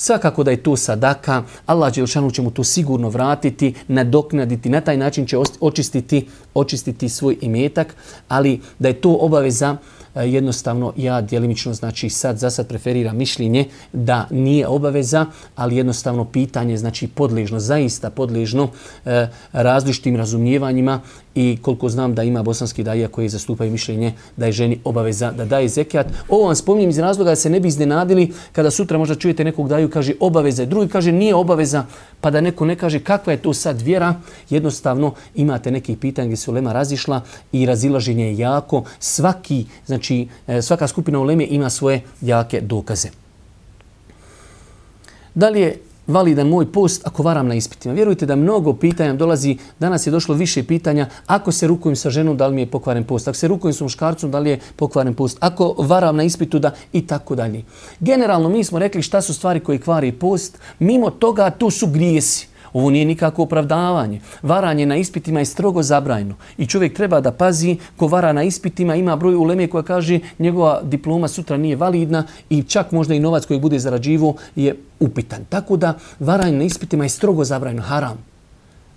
Svakako da je to sadaka, Allah Đelšanu će mu to sigurno vratiti, nadoknaditi, na taj način će očistiti, očistiti svoj imetak, ali da je to obaveza, e, jednostavno ja djelimično znači sad za sad preferiram mišljenje da nije obaveza, ali jednostavno pitanje znači podležno, zaista podležno e, različitim razumijevanjima i koliko znam da ima bosanski daja koji zastupaju mišljenje da je ženi obaveza da daje zekijat. Ovo vam spominjem iz razloga da se ne bi iznenadili kada sutra možda čujete nekog daju kaže obaveza i drugi kaže nije obaveza pa da neko ne kaže kakva je to sad vjera. Jednostavno imate neki pitanje gdje se ulema razišla i razilaženje je jako. Svaki, znači e, svaka skupina uleme ima svoje jake dokaze. Dalje, validan moj post ako varam na ispitima. Vjerujte da mnogo pitanja dolazi, danas je došlo više pitanja, ako se rukujem sa ženom, da li mi je pokvaren post, ako se rukujem sa muškarcom, da li je pokvaren post, ako varam na ispitu, da i tako dalje. Generalno mi smo rekli šta su stvari koji kvari post, mimo toga tu su grijesi. Ovo nije nikako opravdavanje. Varanje na ispitima je strogo zabrajno. I čovjek treba da pazi ko vara na ispitima, ima broj u koja kaže njegova diploma sutra nije validna i čak možda i novac koji bude zarađivo je upitan. Tako da varanje na ispitima je strogo zabrajno, haram.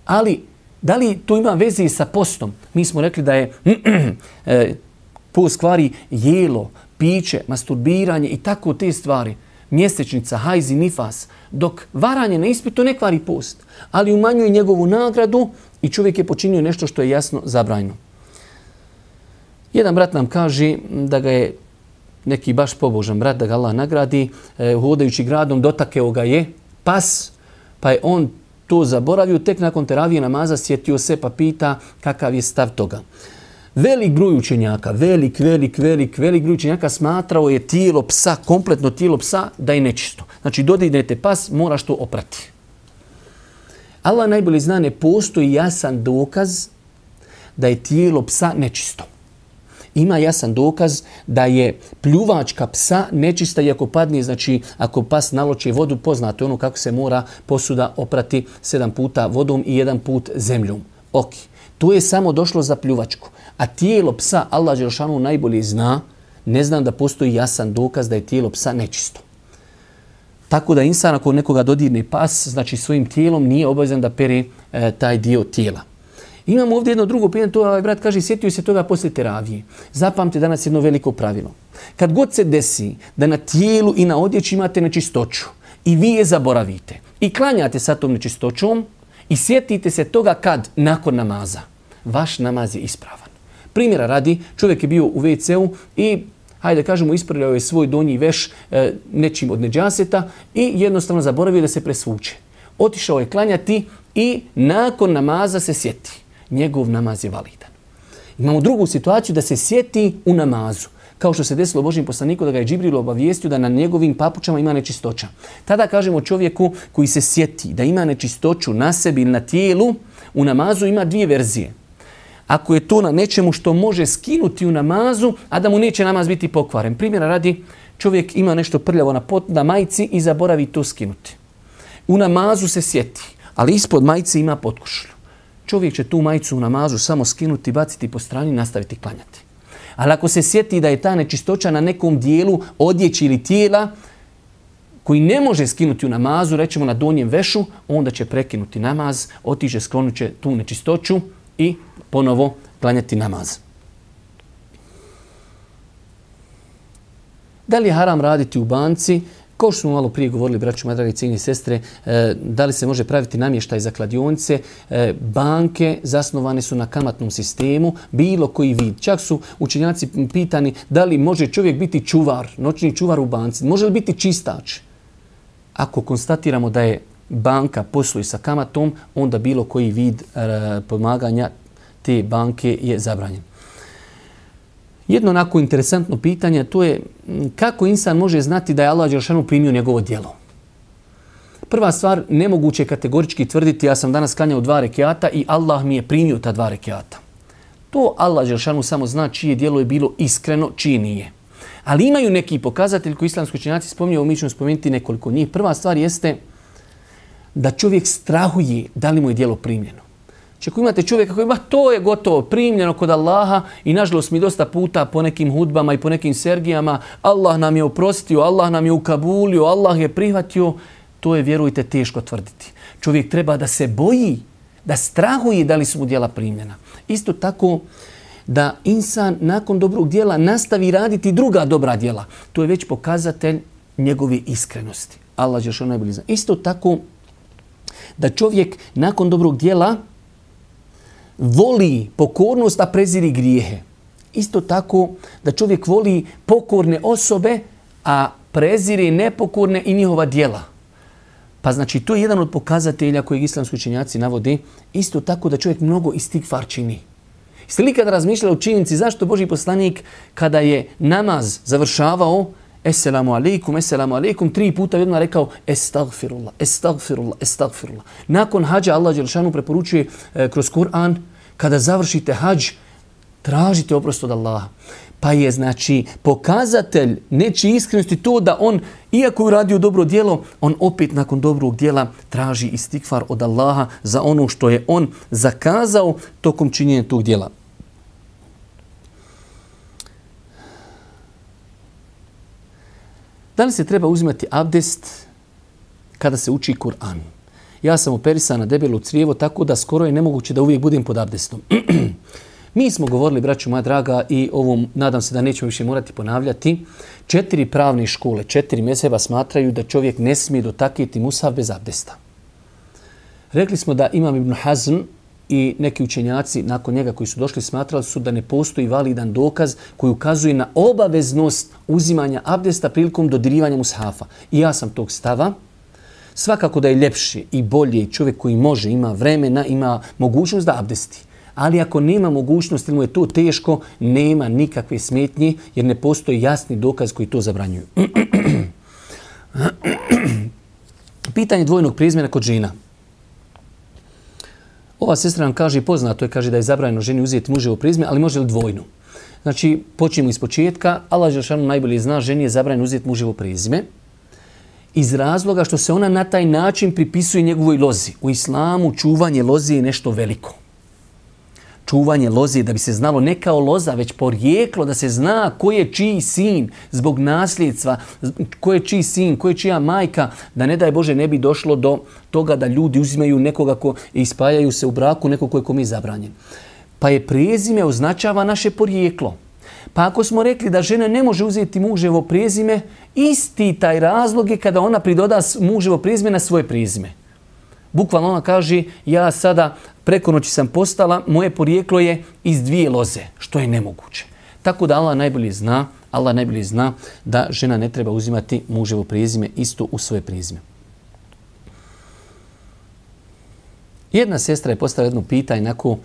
Ali da li to ima veze sa postom? Mi smo rekli da je (clears throat) e, post kvari jelo, piće, masturbiranje i tako te stvari mjesečnica, hajzi, nifas, dok varanje na ispitu ne kvari post, ali umanjuje njegovu nagradu i čovjek je počinio nešto što je jasno zabrajno. Jedan brat nam kaže da ga je neki baš pobožan brat, da ga Allah nagradi, e, hodajući gradom dotakeo ga je pas, pa je on to zaboravio, tek nakon teravije namaza sjetio se pa pita kakav je stav toga. Velik broj učenjaka, velik, velik, velik, velik broj učenjaka smatrao je tijelo psa, kompletno tijelo psa, da je nečisto. Znači, dodidnete pas, moraš to oprati. Allah najbolje zna, ne postoji jasan dokaz da je tijelo psa nečisto. Ima jasan dokaz da je pljuvačka psa nečista i ako padne, znači ako pas naloče vodu, poznato je ono kako se mora posuda oprati sedam puta vodom i jedan put zemljom. Ok, to je samo došlo za pljuvačku a tijelo psa Allah Đelšanu najbolje zna, ne znam da postoji jasan dokaz da je tijelo psa nečisto. Tako da insan ako nekoga dodirne pas, znači svojim tijelom nije obavezan da pere e, taj dio tijela. Imamo ovdje jedno drugo pitanje, to ovaj brat kaže, sjetio se toga poslije teravije. Zapamte danas jedno veliko pravilo. Kad god se desi da na tijelu i na odjeći imate nečistoću i vi je zaboravite i klanjate sa tom nečistoćom i sjetite se toga kad nakon namaza, vaš namaz je ispravan. Primjera radi, čovjek je bio u WC-u i hajde kažemo ispravljao je svoj donji veš e, nečim od neđaseta i jednostavno zaboravio da se presvuče. Otišao je klanjati i nakon namaza se sjeti. Njegov namaz je validan. Imamo drugu situaciju da se sjeti u namazu. Kao što se desilo Božim poslaniku da ga je Džibril obavijestio da na njegovim papučama ima nečistoća. Tada kažemo čovjeku koji se sjeti da ima nečistoću na sebi ili na tijelu, u namazu ima dvije verzije ako je to na nečemu što može skinuti u namazu, a da mu neće namaz biti pokvaren. Primjera radi, čovjek ima nešto prljavo na, pot, na majici i zaboravi to skinuti. U namazu se sjeti, ali ispod majice ima potkušlju. Čovjek će tu majicu u namazu samo skinuti, baciti po strani i nastaviti klanjati. Ali ako se sjeti da je ta nečistoća na nekom dijelu odjeći ili tijela, koji ne može skinuti u namazu, rećemo na donjem vešu, onda će prekinuti namaz, otiže, sklonut će tu nečistoću i ponovo klanjati namaz. Da li je haram raditi u banci? Kao što smo malo prije govorili, braću, moje dragi cijeni sestre, e, da li se može praviti namještaj za kladionice? E, banke zasnovane su na kamatnom sistemu, bilo koji vid. Čak su učenjaci pitani da li može čovjek biti čuvar, noćni čuvar u banci, može li biti čistač? Ako konstatiramo da je banka posluje sa kamatom, onda bilo koji vid e, pomaganja te banke je zabranjen. Jedno onako interesantno pitanje, to je kako insan može znati da je Allah Đeršanu primio njegovo djelo. Prva stvar, nemoguće kategorički tvrditi ja sam danas klanjao dva rekiata i Allah mi je primio ta dva rekiata. To Allah Đelšanu samo zna čije djelo je bilo iskreno, čije nije. Ali imaju neki pokazatelj koji islamski učenjaci spominju, mi ćemo spomenuti nekoliko njih. Prva stvar jeste da čovjek strahuje da li mu je djelo primljeno. Če ako imate čovjeka koji ima to je gotovo primljeno kod Allaha i nažalost mi dosta puta po nekim hudbama i po nekim sergijama Allah nam je oprostio, Allah nam je ukabulio, Allah je prihvatio, to je vjerujte teško tvrditi. Čovjek treba da se boji, da strahuje da li su mu djela primljena. Isto tako da insan nakon dobrog djela nastavi raditi druga dobra djela. To je već pokazatelj njegove iskrenosti. Allah je što najbolji zna. Isto tako da čovjek nakon dobrog djela voli pokornost, a preziri grijehe. Isto tako da čovjek voli pokorne osobe, a preziri nepokorne i njihova dijela. Pa znači to je jedan od pokazatelja kojeg islamski učenjaci navode. Isto tako da čovjek mnogo istigfar čini. Jeste li kada razmišljali o činjenici zašto Boži poslanik kada je namaz završavao, Esselamu alaikum, esselamu alaikum, tri puta jedno rekao estagfirullah, estagfirullah, estagfirullah. Nakon hađa Allah Đelšanu preporučuje e, kroz Kur'an, kada završite hađ, tražite oprost od Allaha. Pa je znači pokazatelj neči iskrenosti to da on, iako je uradio dobro dijelo, on opet nakon dobrog dijela traži istikvar od Allaha za ono što je on zakazao tokom činjenja tog dijela. Da li se treba uzimati abdest kada se uči Kur'an? Ja sam operisan na debelu crijevo, tako da skoro je nemoguće da uvijek budem pod abdestom. (clears throat) Mi smo govorili, braću moja draga, i ovom, nadam se da nećemo više morati ponavljati, četiri pravne škole, četiri meseva smatraju da čovjek ne smije dotakiti musav bez abdesta. Rekli smo da Imam Ibn Hazm i neki učenjaci nakon njega koji su došli smatrali su da ne postoji validan dokaz koji ukazuje na obaveznost uzimanja abdesta prilikom dodirivanja mushafa. I ja sam tog stava. Svakako da je ljepši i bolji čovjek koji može, ima vremena, ima mogućnost da abdesti. Ali ako nema mogućnosti ili mu je to teško, nema nikakve smetnje jer ne postoji jasni dokaz koji to zabranjuju. (clears throat) Pitanje dvojnog prizmjena kod žena. Ova sestra nam kaže, poznato je, kaže da je zabranjeno ženi uzeti muževo prizme, ali može li dvojno? Znači, počnemo iz početka. Allah Žešanu najbolje zna, ženi je zabranjeno uzeti muževo prizme. Iz razloga što se ona na taj način pripisuje njegovoj lozi. U islamu čuvanje lozi je nešto veliko čuvanje loze da bi se znalo ne kao loza, već porijeklo da se zna ko je čiji sin zbog nasljedstva, ko je čiji sin, ko je čija majka, da ne daj Bože ne bi došlo do toga da ljudi uzimaju nekoga ko ispajaju se u braku, neko kom je komi zabranjen. Pa je prezime označava naše porijeklo. Pa ako smo rekli da žena ne može uzeti muževo prezime, isti taj razlog je kada ona pridoda muževo prezime na svoje prezime. Bukvalno ona kaže, ja sada preko noći sam postala, moje porijeklo je iz dvije loze, što je nemoguće. Tako da Allah najbolje zna, Allah najbolje zna da žena ne treba uzimati muževo prezime isto u svoje prezime. Jedna sestra je postavila jedno pitanje nako,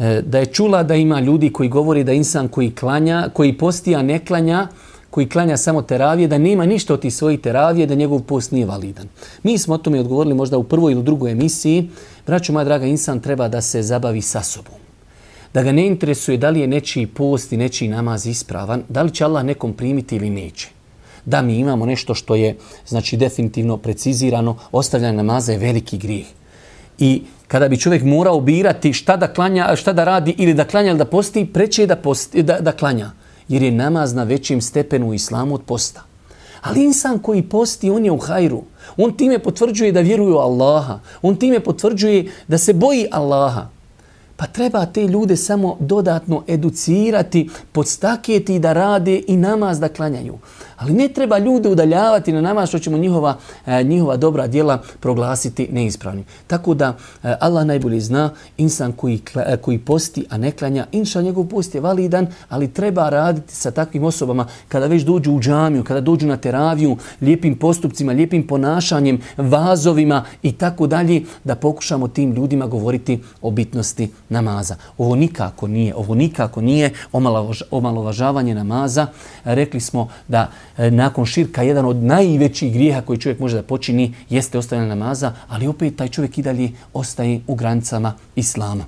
E, da je čula da ima ljudi koji govori da insan koji klanja, koji postija ne klanja, koji klanja samo teravije, da nema ništa od tih svojih teravije, da njegov post nije validan. Mi smo o tome odgovorili možda u prvoj ili drugoj emisiji. Braću, moja draga, insan treba da se zabavi sa sobom. Da ga ne interesuje da li je nečiji post i nečiji namaz ispravan, da li će Allah nekom primiti ili neće. Da mi imamo nešto što je znači definitivno precizirano, ostavljanje namaza je veliki grijeh. I kada bi čovjek morao birati šta da klanja, šta da radi ili da klanja ili da posti, preće da, posti, da, da klanja jer je namaz na većim stepenu u islamu od posta. Ali insan koji posti, on je u hajru. On time potvrđuje da vjeruje u Allaha. On time potvrđuje da se boji Allaha. Pa treba te ljude samo dodatno educirati, podstakjeti da rade i namaz da klanjaju. Ali ne treba ljude udaljavati na nama što ćemo njihova, e, njihova dobra djela proglasiti neispravnim. Tako da e, Allah najbolje zna insan koji, e, koji posti, a ne klanja, inša njegov post je validan, ali treba raditi sa takvim osobama kada već dođu u džamiju, kada dođu na teraviju, lijepim postupcima, lijepim ponašanjem, vazovima i tako dalje, da pokušamo tim ljudima govoriti o bitnosti namaza. Ovo nikako nije, ovo nikako nije omalovažavanje namaza. Rekli smo da E, nakon širka jedan od najvećih grijeha koji čovjek može da počini jeste ostavljanje namaza, ali opet taj čovjek i dalje ostaje u granicama islama.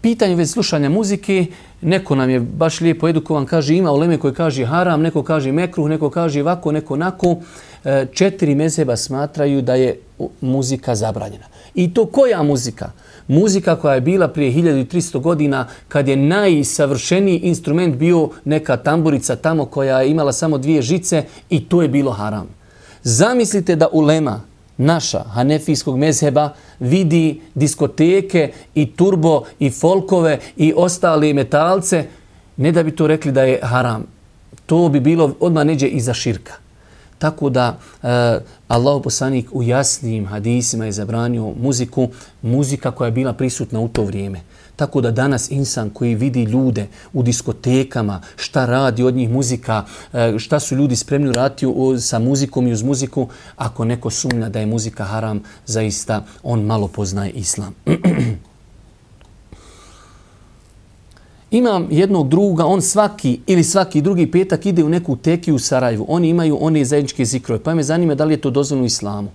Pitanje već slušanja muzike, neko nam je baš lijepo edukovan, kaže ima oleme koji kaže haram, neko kaže mekruh, neko kaže ovako, neko nako. E, četiri mezeba smatraju da je muzika zabranjena. I to koja muzika? Muzika koja je bila prije 1300 godina kad je najsavršeniji instrument bio neka tamburica tamo koja je imala samo dvije žice i to je bilo haram. Zamislite da ulema naša hanefijskog mezheba vidi diskoteke i turbo i folkove i ostali metalce, ne da bi to rekli da je haram. To bi bilo odmah neđe iza širka. Tako da e, Allah poslanik u jasnim hadisima je zabranio muziku, muzika koja je bila prisutna u to vrijeme. Tako da danas insan koji vidi ljude u diskotekama, šta radi od njih muzika, e, šta su ljudi spremni raditi sa muzikom i uz muziku, ako neko sumnja da je muzika haram, zaista on malo poznaje islam. (clears throat) Imam jednog druga, on svaki ili svaki drugi petak ide u neku tekiju u Sarajevu. Oni imaju one zajedničke zikrove. Pa me zanima da li je to dozvoljeno u islamu.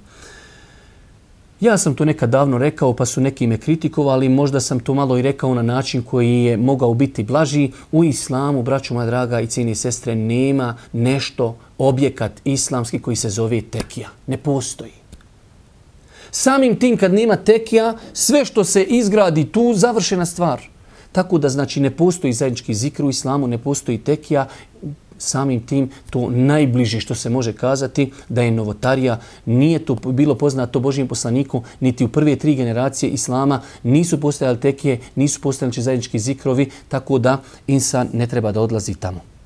Ja sam to nekad davno rekao, pa su neki me kritikovali. Možda sam to malo i rekao na način koji je mogao biti blaži. U islamu, braću moja draga i cijeni sestre, nema nešto, objekat islamski koji se zove tekija. Ne postoji. Samim tim kad nema tekija, sve što se izgradi tu, završena stvar. Tako da znači ne postoji zajednički zikr u islamu, ne postoji tekija, samim tim to najbliže što se može kazati da je novotarija, nije to bilo poznato Božijem poslaniku, niti u prve tri generacije islama nisu postojali tekije, nisu postojali znači, zajednički zikrovi, tako da insan ne treba da odlazi tamo.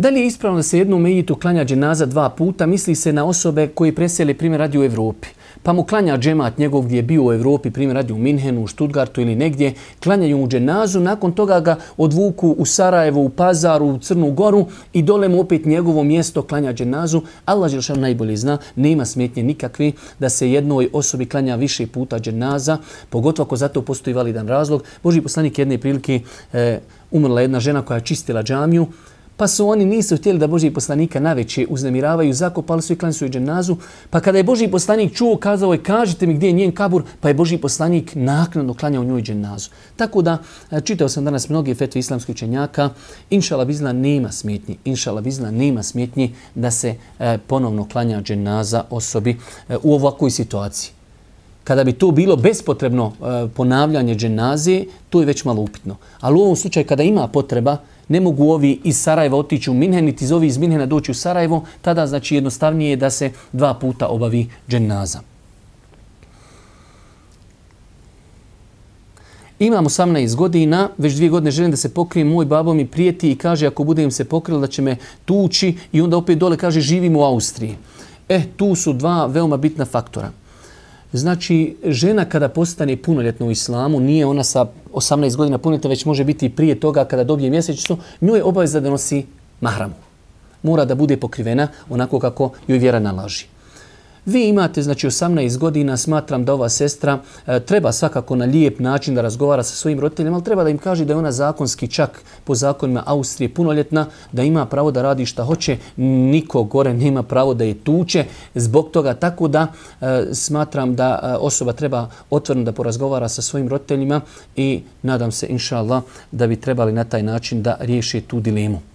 Da li je ispravno da se jednu mejitu klanja dženaza dva puta, misli se na osobe koji preseli primjer radi u Evropi pa mu klanja džemat njegov gdje je bio u Evropi, primjer radi u Minhenu, u Stuttgartu ili negdje, klanjaju mu dženazu, nakon toga ga odvuku u Sarajevo, u Pazaru, u Crnu Goru i dole mu opet njegovo mjesto klanja dženazu. Allah Želšan najbolje zna, nema smetnje nikakve da se jednoj osobi klanja više puta dženaza, pogotovo ako zato postoji validan razlog. Boži poslanik jedne prilike e, umrla jedna žena koja je čistila džamiju, pa su oni nisu htjeli da Boži poslanika naveće uznemiravaju, zakopali su i klanju svoju dženazu. Pa kada je Boži poslanik čuo, kazao je, kažite mi gdje je njen kabur, pa je Boži poslanik naknadno klanjao njoj dženazu. Tako da, e, čitao sam danas mnoge fetve islamskih učenjaka, inšala bizna nema smjetnji, inšala bizna nema smjetnji da se e, ponovno klanja dženaza osobi e, u ovakvoj situaciji. Kada bi to bilo bespotrebno e, ponavljanje dženaze, to je već malo upitno. Ali u ovom slučaju kada ima potreba, ne mogu ovi iz Sarajeva otići u Minhen, niti iz ovi iz Minhena doći u Sarajevo, tada znači jednostavnije je da se dva puta obavi dženaza. Imam 18 godina, već dvije godine želim da se pokrijem, moj babo mi prijeti i kaže ako budem se pokrila da će me tući i onda opet dole kaže živim u Austriji. E, tu su dva veoma bitna faktora. Znači, žena kada postane punoljetna u islamu, nije ona sa 18 godina punoljetna, već može biti prije toga kada dobije mjesečicu, nju je obaveza da nosi mahramu. Mora da bude pokrivena onako kako joj vjera nalaži. Vi imate znači 18 godina, smatram da ova sestra e, treba svakako na lijep način da razgovara sa svojim roditeljima, ali treba da im kaže da je ona zakonski čak po zakonima Austrije punoljetna, da ima pravo da radi šta hoće, niko gore nema pravo da je tuče zbog toga. Tako da e, smatram da e, osoba treba otvoreno da porazgovara sa svojim roditeljima i nadam se, inša Allah, da bi trebali na taj način da riješi tu dilemu.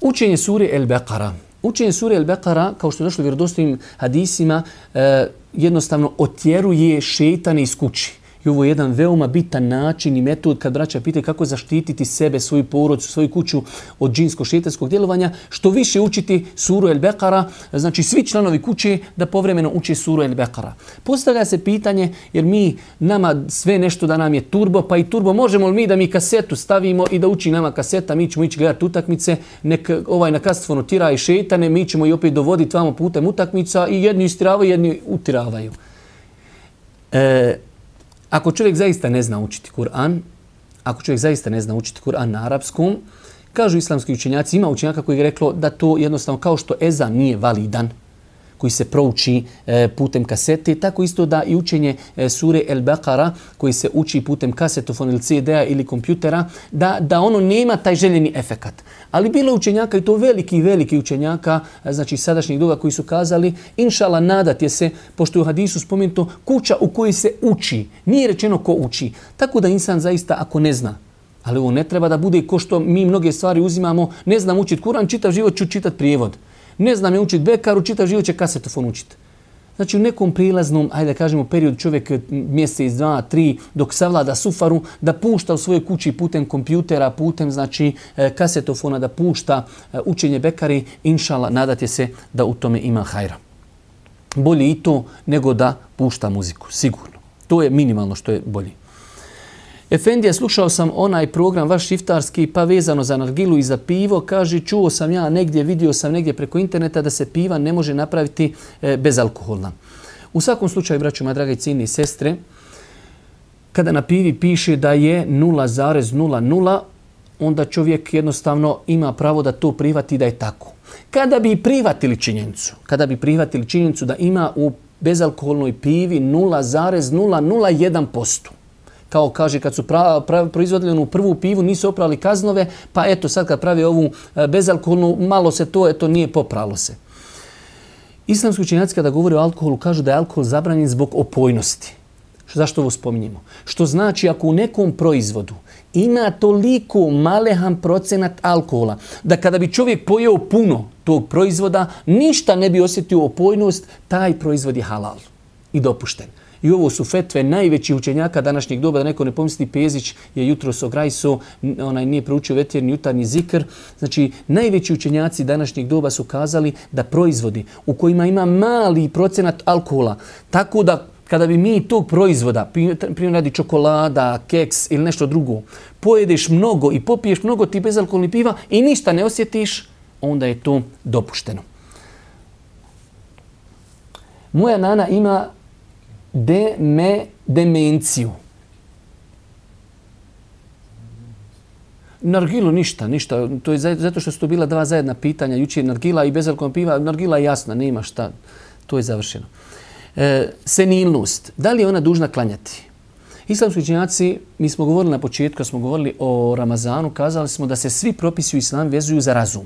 Učenje sure El Beqara. Učenje sure El Beqara, kao što je došlo u vjerodostojnim hadisima, e, jednostavno otjeruje šeitane iz kući. I ovo je jedan veoma bitan način i metod kad braća pite kako zaštititi sebe, svoju porodcu, svoju kuću od džinsko-šetanskog djelovanja, što više učiti suru El Bekara, znači svi članovi kuće da povremeno uče suru El Bekara. Postavlja se pitanje, jer mi, nama sve nešto da nam je turbo, pa i turbo, možemo li mi da mi kasetu stavimo i da uči nama kaseta, mi ćemo ići gledati utakmice, nek ovaj na kastvonu tira i šetane, mi ćemo i opet dovoditi vamo putem utakmica i jedni istiravaju, jedni utiravaju. E, ako čovjek zaista ne zna učiti Kur'an, ako čovjek zaista ne zna učiti Kur'an na arapskom, kažu islamski učenjaci, ima učenjaka koji je reklo da to jednostavno kao što ezan nije validan, koji se prouči e, putem kasete, tako isto da i učenje e, sure El Baqara koji se uči putem kasetofona ili CD-a ili kompjutera, da, da ono nema taj željeni efekat. Ali bilo učenjaka i to veliki, veliki učenjaka, e, znači sadašnjih doga koji su kazali, inšala nadat je se, pošto je u hadisu spomenuto, kuća u kojoj se uči. Nije rečeno ko uči. Tako da insan zaista ako ne zna, ali ovo ne treba da bude ko što mi mnoge stvari uzimamo, ne znam učiti Kur'an, čitav život ću čitati prijevod ne znam je učiti bekaru, čitav život će kasetofon učiti. Znači u nekom prilaznom, ajde da kažemo, periodu čovjek eh, mjesec, dva, tri, dok savlada sufaru, da pušta u svojoj kući putem kompjutera, putem znači eh, kasetofona, da pušta eh, učenje bekari, inšala, nadate se da u tome ima hajra. Bolje i to nego da pušta muziku, sigurno. To je minimalno što je bolje. Efendija, slušao sam onaj program vaš iftarski, pa vezano za nargilu i za pivo. Kaže, čuo sam ja negdje, vidio sam negdje preko interneta da se piva ne može napraviti e, bezalkoholna. U svakom slučaju, braću, moja draga i sestre, kada na pivi piše da je 0,00, onda čovjek jednostavno ima pravo da to prihvati da je tako. Kada bi prihvatili činjenicu, kada bi prihvatili činjenicu da ima u bezalkoholnoj pivi 0,001%, kao kaže kad su pra, pra, proizvodili onu prvu pivu, nisu oprali kaznove, pa eto sad kad pravi ovu e, bezalkoholnu, malo se to, eto nije popralo se. Islamski učenjaci kada govore o alkoholu kažu da je alkohol zabranjen zbog opojnosti. Zašto ovo spominjemo? Što znači ako u nekom proizvodu ima toliko malehan procenat alkohola da kada bi čovjek pojeo puno tog proizvoda, ništa ne bi osjetio opojnost, taj proizvod je halal i dopušten. I ovo su fetve najveći učenjaka današnjeg doba, da neko ne pomisli Pezić je jutro s Ograjso, onaj nije proučio veterni jutarnji zikr. Znači, najveći učenjaci današnjeg doba su kazali da proizvodi u kojima ima mali procenat alkohola, tako da kada bi mi tog proizvoda, primjer radi čokolada, keks ili nešto drugo, pojedeš mnogo i popiješ mnogo ti bezalkoholni piva i ništa ne osjetiš, onda je to dopušteno. Moja nana ima deme, demenciju. Nargilu ništa, ništa. To je zato što su to bila dva zajedna pitanja. Jučer Nargila i bezalkoholna piva. Nargila je jasna, nema šta. To je završeno. E, senilnost. Da li je ona dužna klanjati? Islamski učenjaci, mi smo govorili na početku, kad smo govorili o Ramazanu, kazali smo da se svi propisi u islamu vezuju za razum.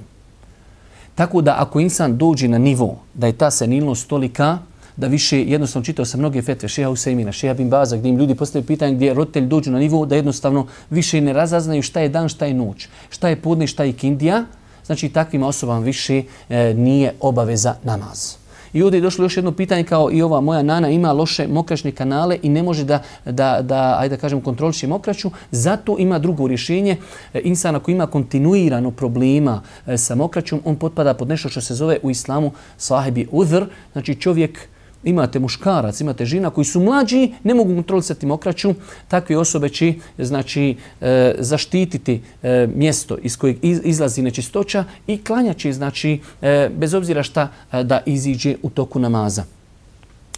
Tako da ako insan dođe na nivo da je ta senilnost tolika, da više jednostavno čitao sam mnoge fetve šeha Usaimina, šeha Bin Baza, gdje im ljudi postavljaju pitanje gdje roditelji dođu na nivou da jednostavno više ne razaznaju šta je dan, šta je noć, šta je podne, šta je kindija, znači takvim osobama više e, nije obaveza namaz. I ovdje je došlo još jedno pitanje kao i ova moja nana ima loše mokračne kanale i ne može da, da, da ajde da kažem, kontroliše mokraću. Zato ima drugo rješenje. E, insan ako ima kontinuirano problema e, sa mokraćom, on potpada pod nešto što se zove u islamu sahibi udhr. Znači čovjek imate muškarac, imate žena koji su mlađi, ne mogu kontrolisati mokraću, takve osobe će znači, e, zaštititi e, mjesto iz kojeg izlazi nečistoća i klanjaće, znači, e, bez obzira šta e, da iziđe u toku namaza.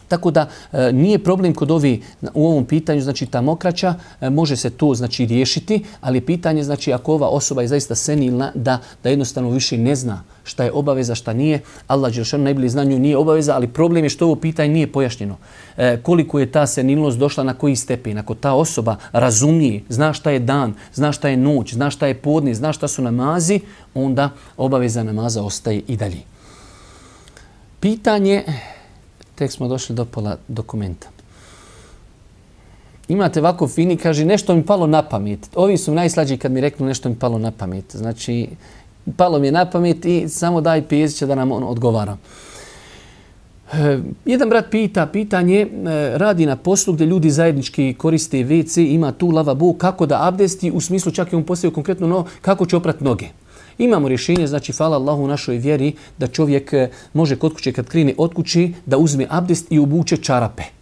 Tako da e, nije problem kod ovi u ovom pitanju, znači ta mokraća, e, može se to znači riješiti, ali pitanje znači ako ova osoba je zaista senilna da da jednostavno više ne zna šta je obaveza, šta nije. Allah dželle najbolje znanju nije obaveza, ali problem je što ovo pitanje nije pojašnjeno. E, koliko je ta senilnost došla na koji stepen? Ako ta osoba razumije, zna šta je dan, zna šta je noć, zna šta je podne, zna šta su namazi, onda obaveza namaza ostaje i dalje. Pitanje tek smo došli do pola dokumenta. Imate ovako fini, kaže, nešto mi palo na pamet. Ovi su najslađi kad mi reknu nešto mi palo na pamet. Znači, palo mi je na pamet i samo daj pjezića da nam on odgovara. E, jedan brat pita, pitanje, e, radi na poslu gdje ljudi zajednički koriste WC, ima tu lavabo, kako da abdesti, u smislu čak i on postavio konkretno no, kako će oprati noge. Imamo rješenje, znači hvala Allahu u našoj vjeri, da čovjek eh, može kod kuće kad krine od kuće da uzme abdest i obuče čarape.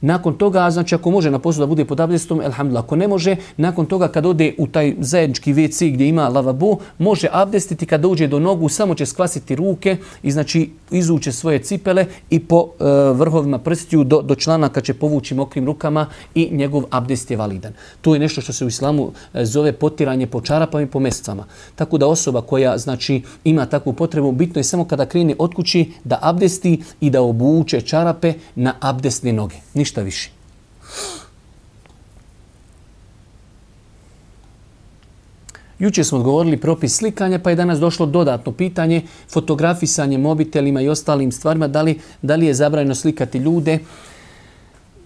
Nakon toga, znači ako može na poslu da bude pod abdestom, elhamdulillah. Ako ne može, nakon toga kad ode u taj zajednički WC gdje ima lavabo, može abdestiti kad dođe do nogu, samo će skvasiti ruke i znači izuče svoje cipele i po e, vrhovima prstiju do, do člana kad će povući mokrim rukama i njegov abdest je validan. To je nešto što se u islamu e, zove potiranje po čarapama i po mesecama. Tako da osoba koja znači ima takvu potrebu, bitno je samo kada krene od kući da abdesti i da obuče čarape na abdestne noge. Ništa ništa više. Juče smo odgovorili propis slikanja, pa je danas došlo dodatno pitanje fotografisanje mobitelima i ostalim stvarima, da li, da li je zabranjeno slikati ljude.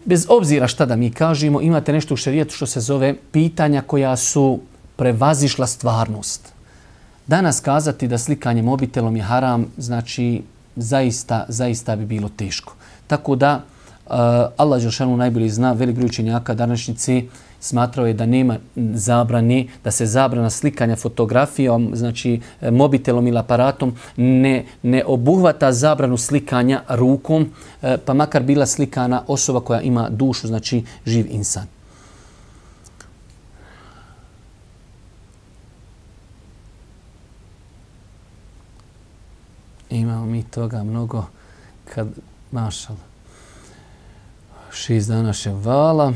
Bez obzira šta da mi kažemo, imate nešto u šarijetu što se zove pitanja koja su prevazišla stvarnost. Danas kazati da slikanje mobitelom je haram, znači zaista, zaista bi bilo teško. Tako da Eh, Allah Žešanu najbolje zna, velik broj učenjaka današnjici smatrao je da nema zabrani, da se zabrana slikanja fotografijom, znači eh, mobitelom ili aparatom, ne, ne obuhvata zabranu slikanja rukom, eh, pa makar bila slikana osoba koja ima dušu, znači živ insan. Imamo mi toga mnogo kad mašala šest dana ševala.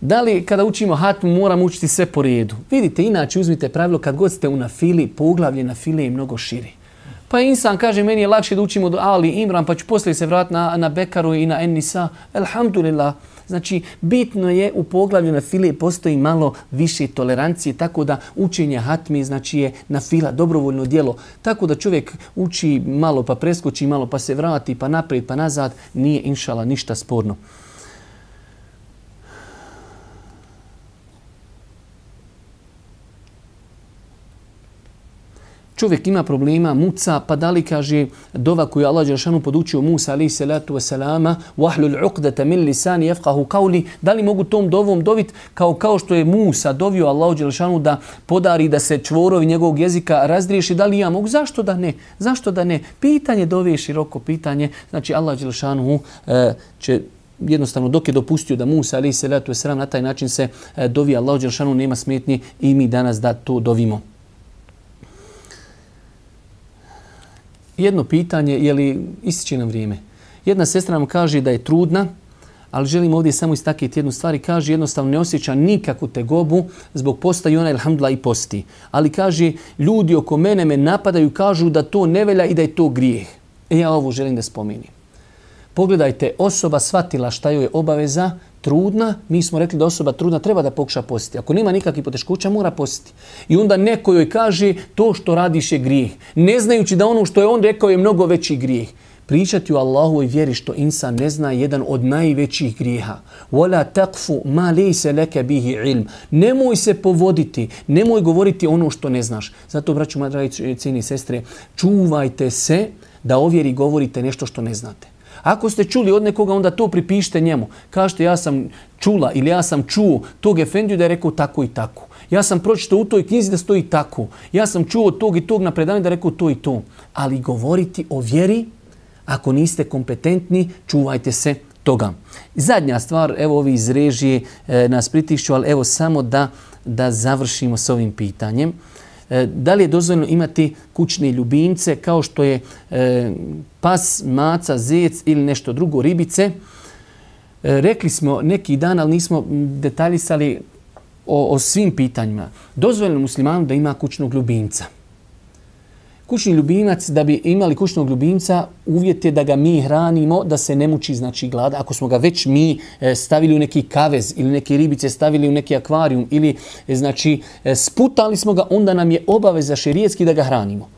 Da li kada učimo hatmu moramo učiti sve po redu? Vidite, inače uzmite pravilo kad god ste u nafili, poglavlje nafile je mnogo širi. Pa insan kaže, meni je lakše da učimo do Ali Imran, pa ću poslije se vratiti na, na Bekaru i na Enisa. Alhamdulillah. Znači, bitno je u poglavlju na file postoji malo više tolerancije, tako da učenje hatmi znači je na fila dobrovoljno dijelo. Tako da čovjek uči malo pa preskoči, malo pa se vrati, pa naprijed, pa nazad, nije inšala ništa sporno. Čovjek ima problema, muca, pa da li kaže dova koju Allah Đeršanu podučio Musa alaih salatu wasalama, wahlul uqdata min lisani jefqahu kauli, da li mogu tom dovom dovit kao, kao što je Musa dovio Allah Đeršanu da podari da se čvorovi njegovog jezika razriješi, da li ja mogu? Zašto da ne? Zašto da ne? Pitanje dove je široko pitanje, znači Allah Đeršanu e, će jednostavno dok je dopustio da Musa alaih salatu wasalam na taj način se e, dovi Allah Đeršanu nema smetnje i mi danas da to dovimo. Jedno pitanje, je li ističe nam vrijeme. Jedna sestra nam kaže da je trudna, ali želim ovdje samo istakiti jednu stvar i kaže jednostavno ne osjeća nikakvu tegobu zbog posta i ona ilhamdula i posti. Ali kaže ljudi oko mene me napadaju kažu da to ne velja i da je to grijeh. E ja ovo želim da spominim. Pogledajte, osoba shvatila šta joj je obaveza, trudna, mi smo rekli da osoba trudna treba da pokuša postiti. Ako nima nikakvih poteškoća, mora postiti. I onda neko joj kaže to što radiš je grijeh. Ne znajući da ono što je on rekao je mnogo veći grijeh. Pričati u Allahu i vjeri što insan ne zna jedan od najvećih grijeha. Wala taqfu ma laysa laka bihi ilm. Nemoj se povoditi, nemoj govoriti ono što ne znaš. Zato braćo moji dragi cijeni sestre, čuvajte se da o vjeri govorite nešto što ne znate. Ako ste čuli od nekoga, onda to pripište njemu. Kažete, ja sam čula ili ja sam čuo tog efendiju da je rekao tako i tako. Ja sam pročitao u toj knjizi da stoji tako. Ja sam čuo tog i tog na predavanju da je rekao to i to. Ali govoriti o vjeri, ako niste kompetentni, čuvajte se toga. Zadnja stvar, evo ovi iz režije e, nas pritišću, ali evo samo da, da završimo s ovim pitanjem. E, E, da li je dozvoljeno imati kućne ljubimce kao što je e, pas, maca, zec ili nešto drugo, ribice. E, rekli smo neki dan, ali nismo detaljisali o, o svim pitanjima. Dozvoljeno muslimanu da ima kućnog ljubimca kućni ljubimac, da bi imali kućnog ljubimca, uvjet je da ga mi hranimo, da se ne muči znači glad. Ako smo ga već mi e, stavili u neki kavez ili neke ribice stavili u neki akvarijum ili e, znači e, sputali smo ga, onda nam je obaveza šerijetski da ga hranimo.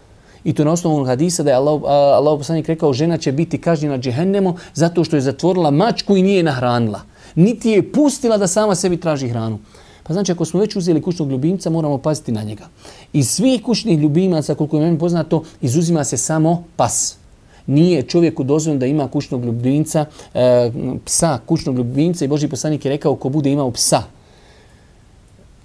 I to na osnovu hadisa da je Allah, Allah poslanik rekao žena će biti kažnjena džehennemu zato što je zatvorila mačku i nije nahranila. Niti je pustila da sama sebi traži hranu. Pa znači ako smo već uzeli kućnog ljubimca, moramo paziti na njega. Iz svih kućnih ljubimaca, koliko je meni poznato, izuzima se samo pas. nije čovjeku dozvoljeno da ima kućnog ljubimca, e, psa, kućnog ljubimca i Boži poslanik je rekao ko bude imao psa,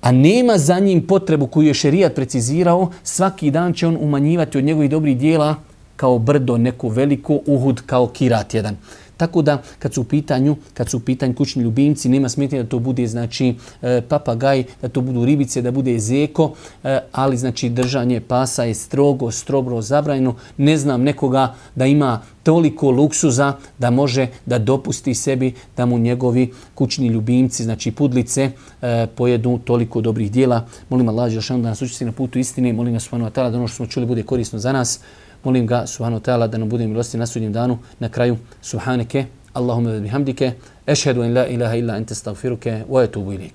a nema za njim potrebu koju je šerijat precizirao, svaki dan će on umanjivati od njegovih dobrih dijela kao brdo, neku veliku uhud, kao kirat jedan. Tako da kad su u pitanju, kad su u pitanju kućni ljubimci, nema smetnje da to bude znači e, papagaj, da to budu ribice, da bude zeko, e, ali znači držanje pasa je strogo, strobro zabranjeno. Ne znam nekoga da ima toliko luksuza da može da dopusti sebi da mu njegovi kućni ljubimci, znači pudlice, e, pojedu toliko dobrih dijela. Molim Allah da nas učesti na putu istine, molim vas da ono što smo čuli bude korisno za nas. Molim ga, subhanu ta'ala, da nam bude milosti na sudnjem danu. Na kraju, subhaneke, Allahume bihamdike, ešhedu in la ilaha illa ente stagfiruke, wa etubu ilik.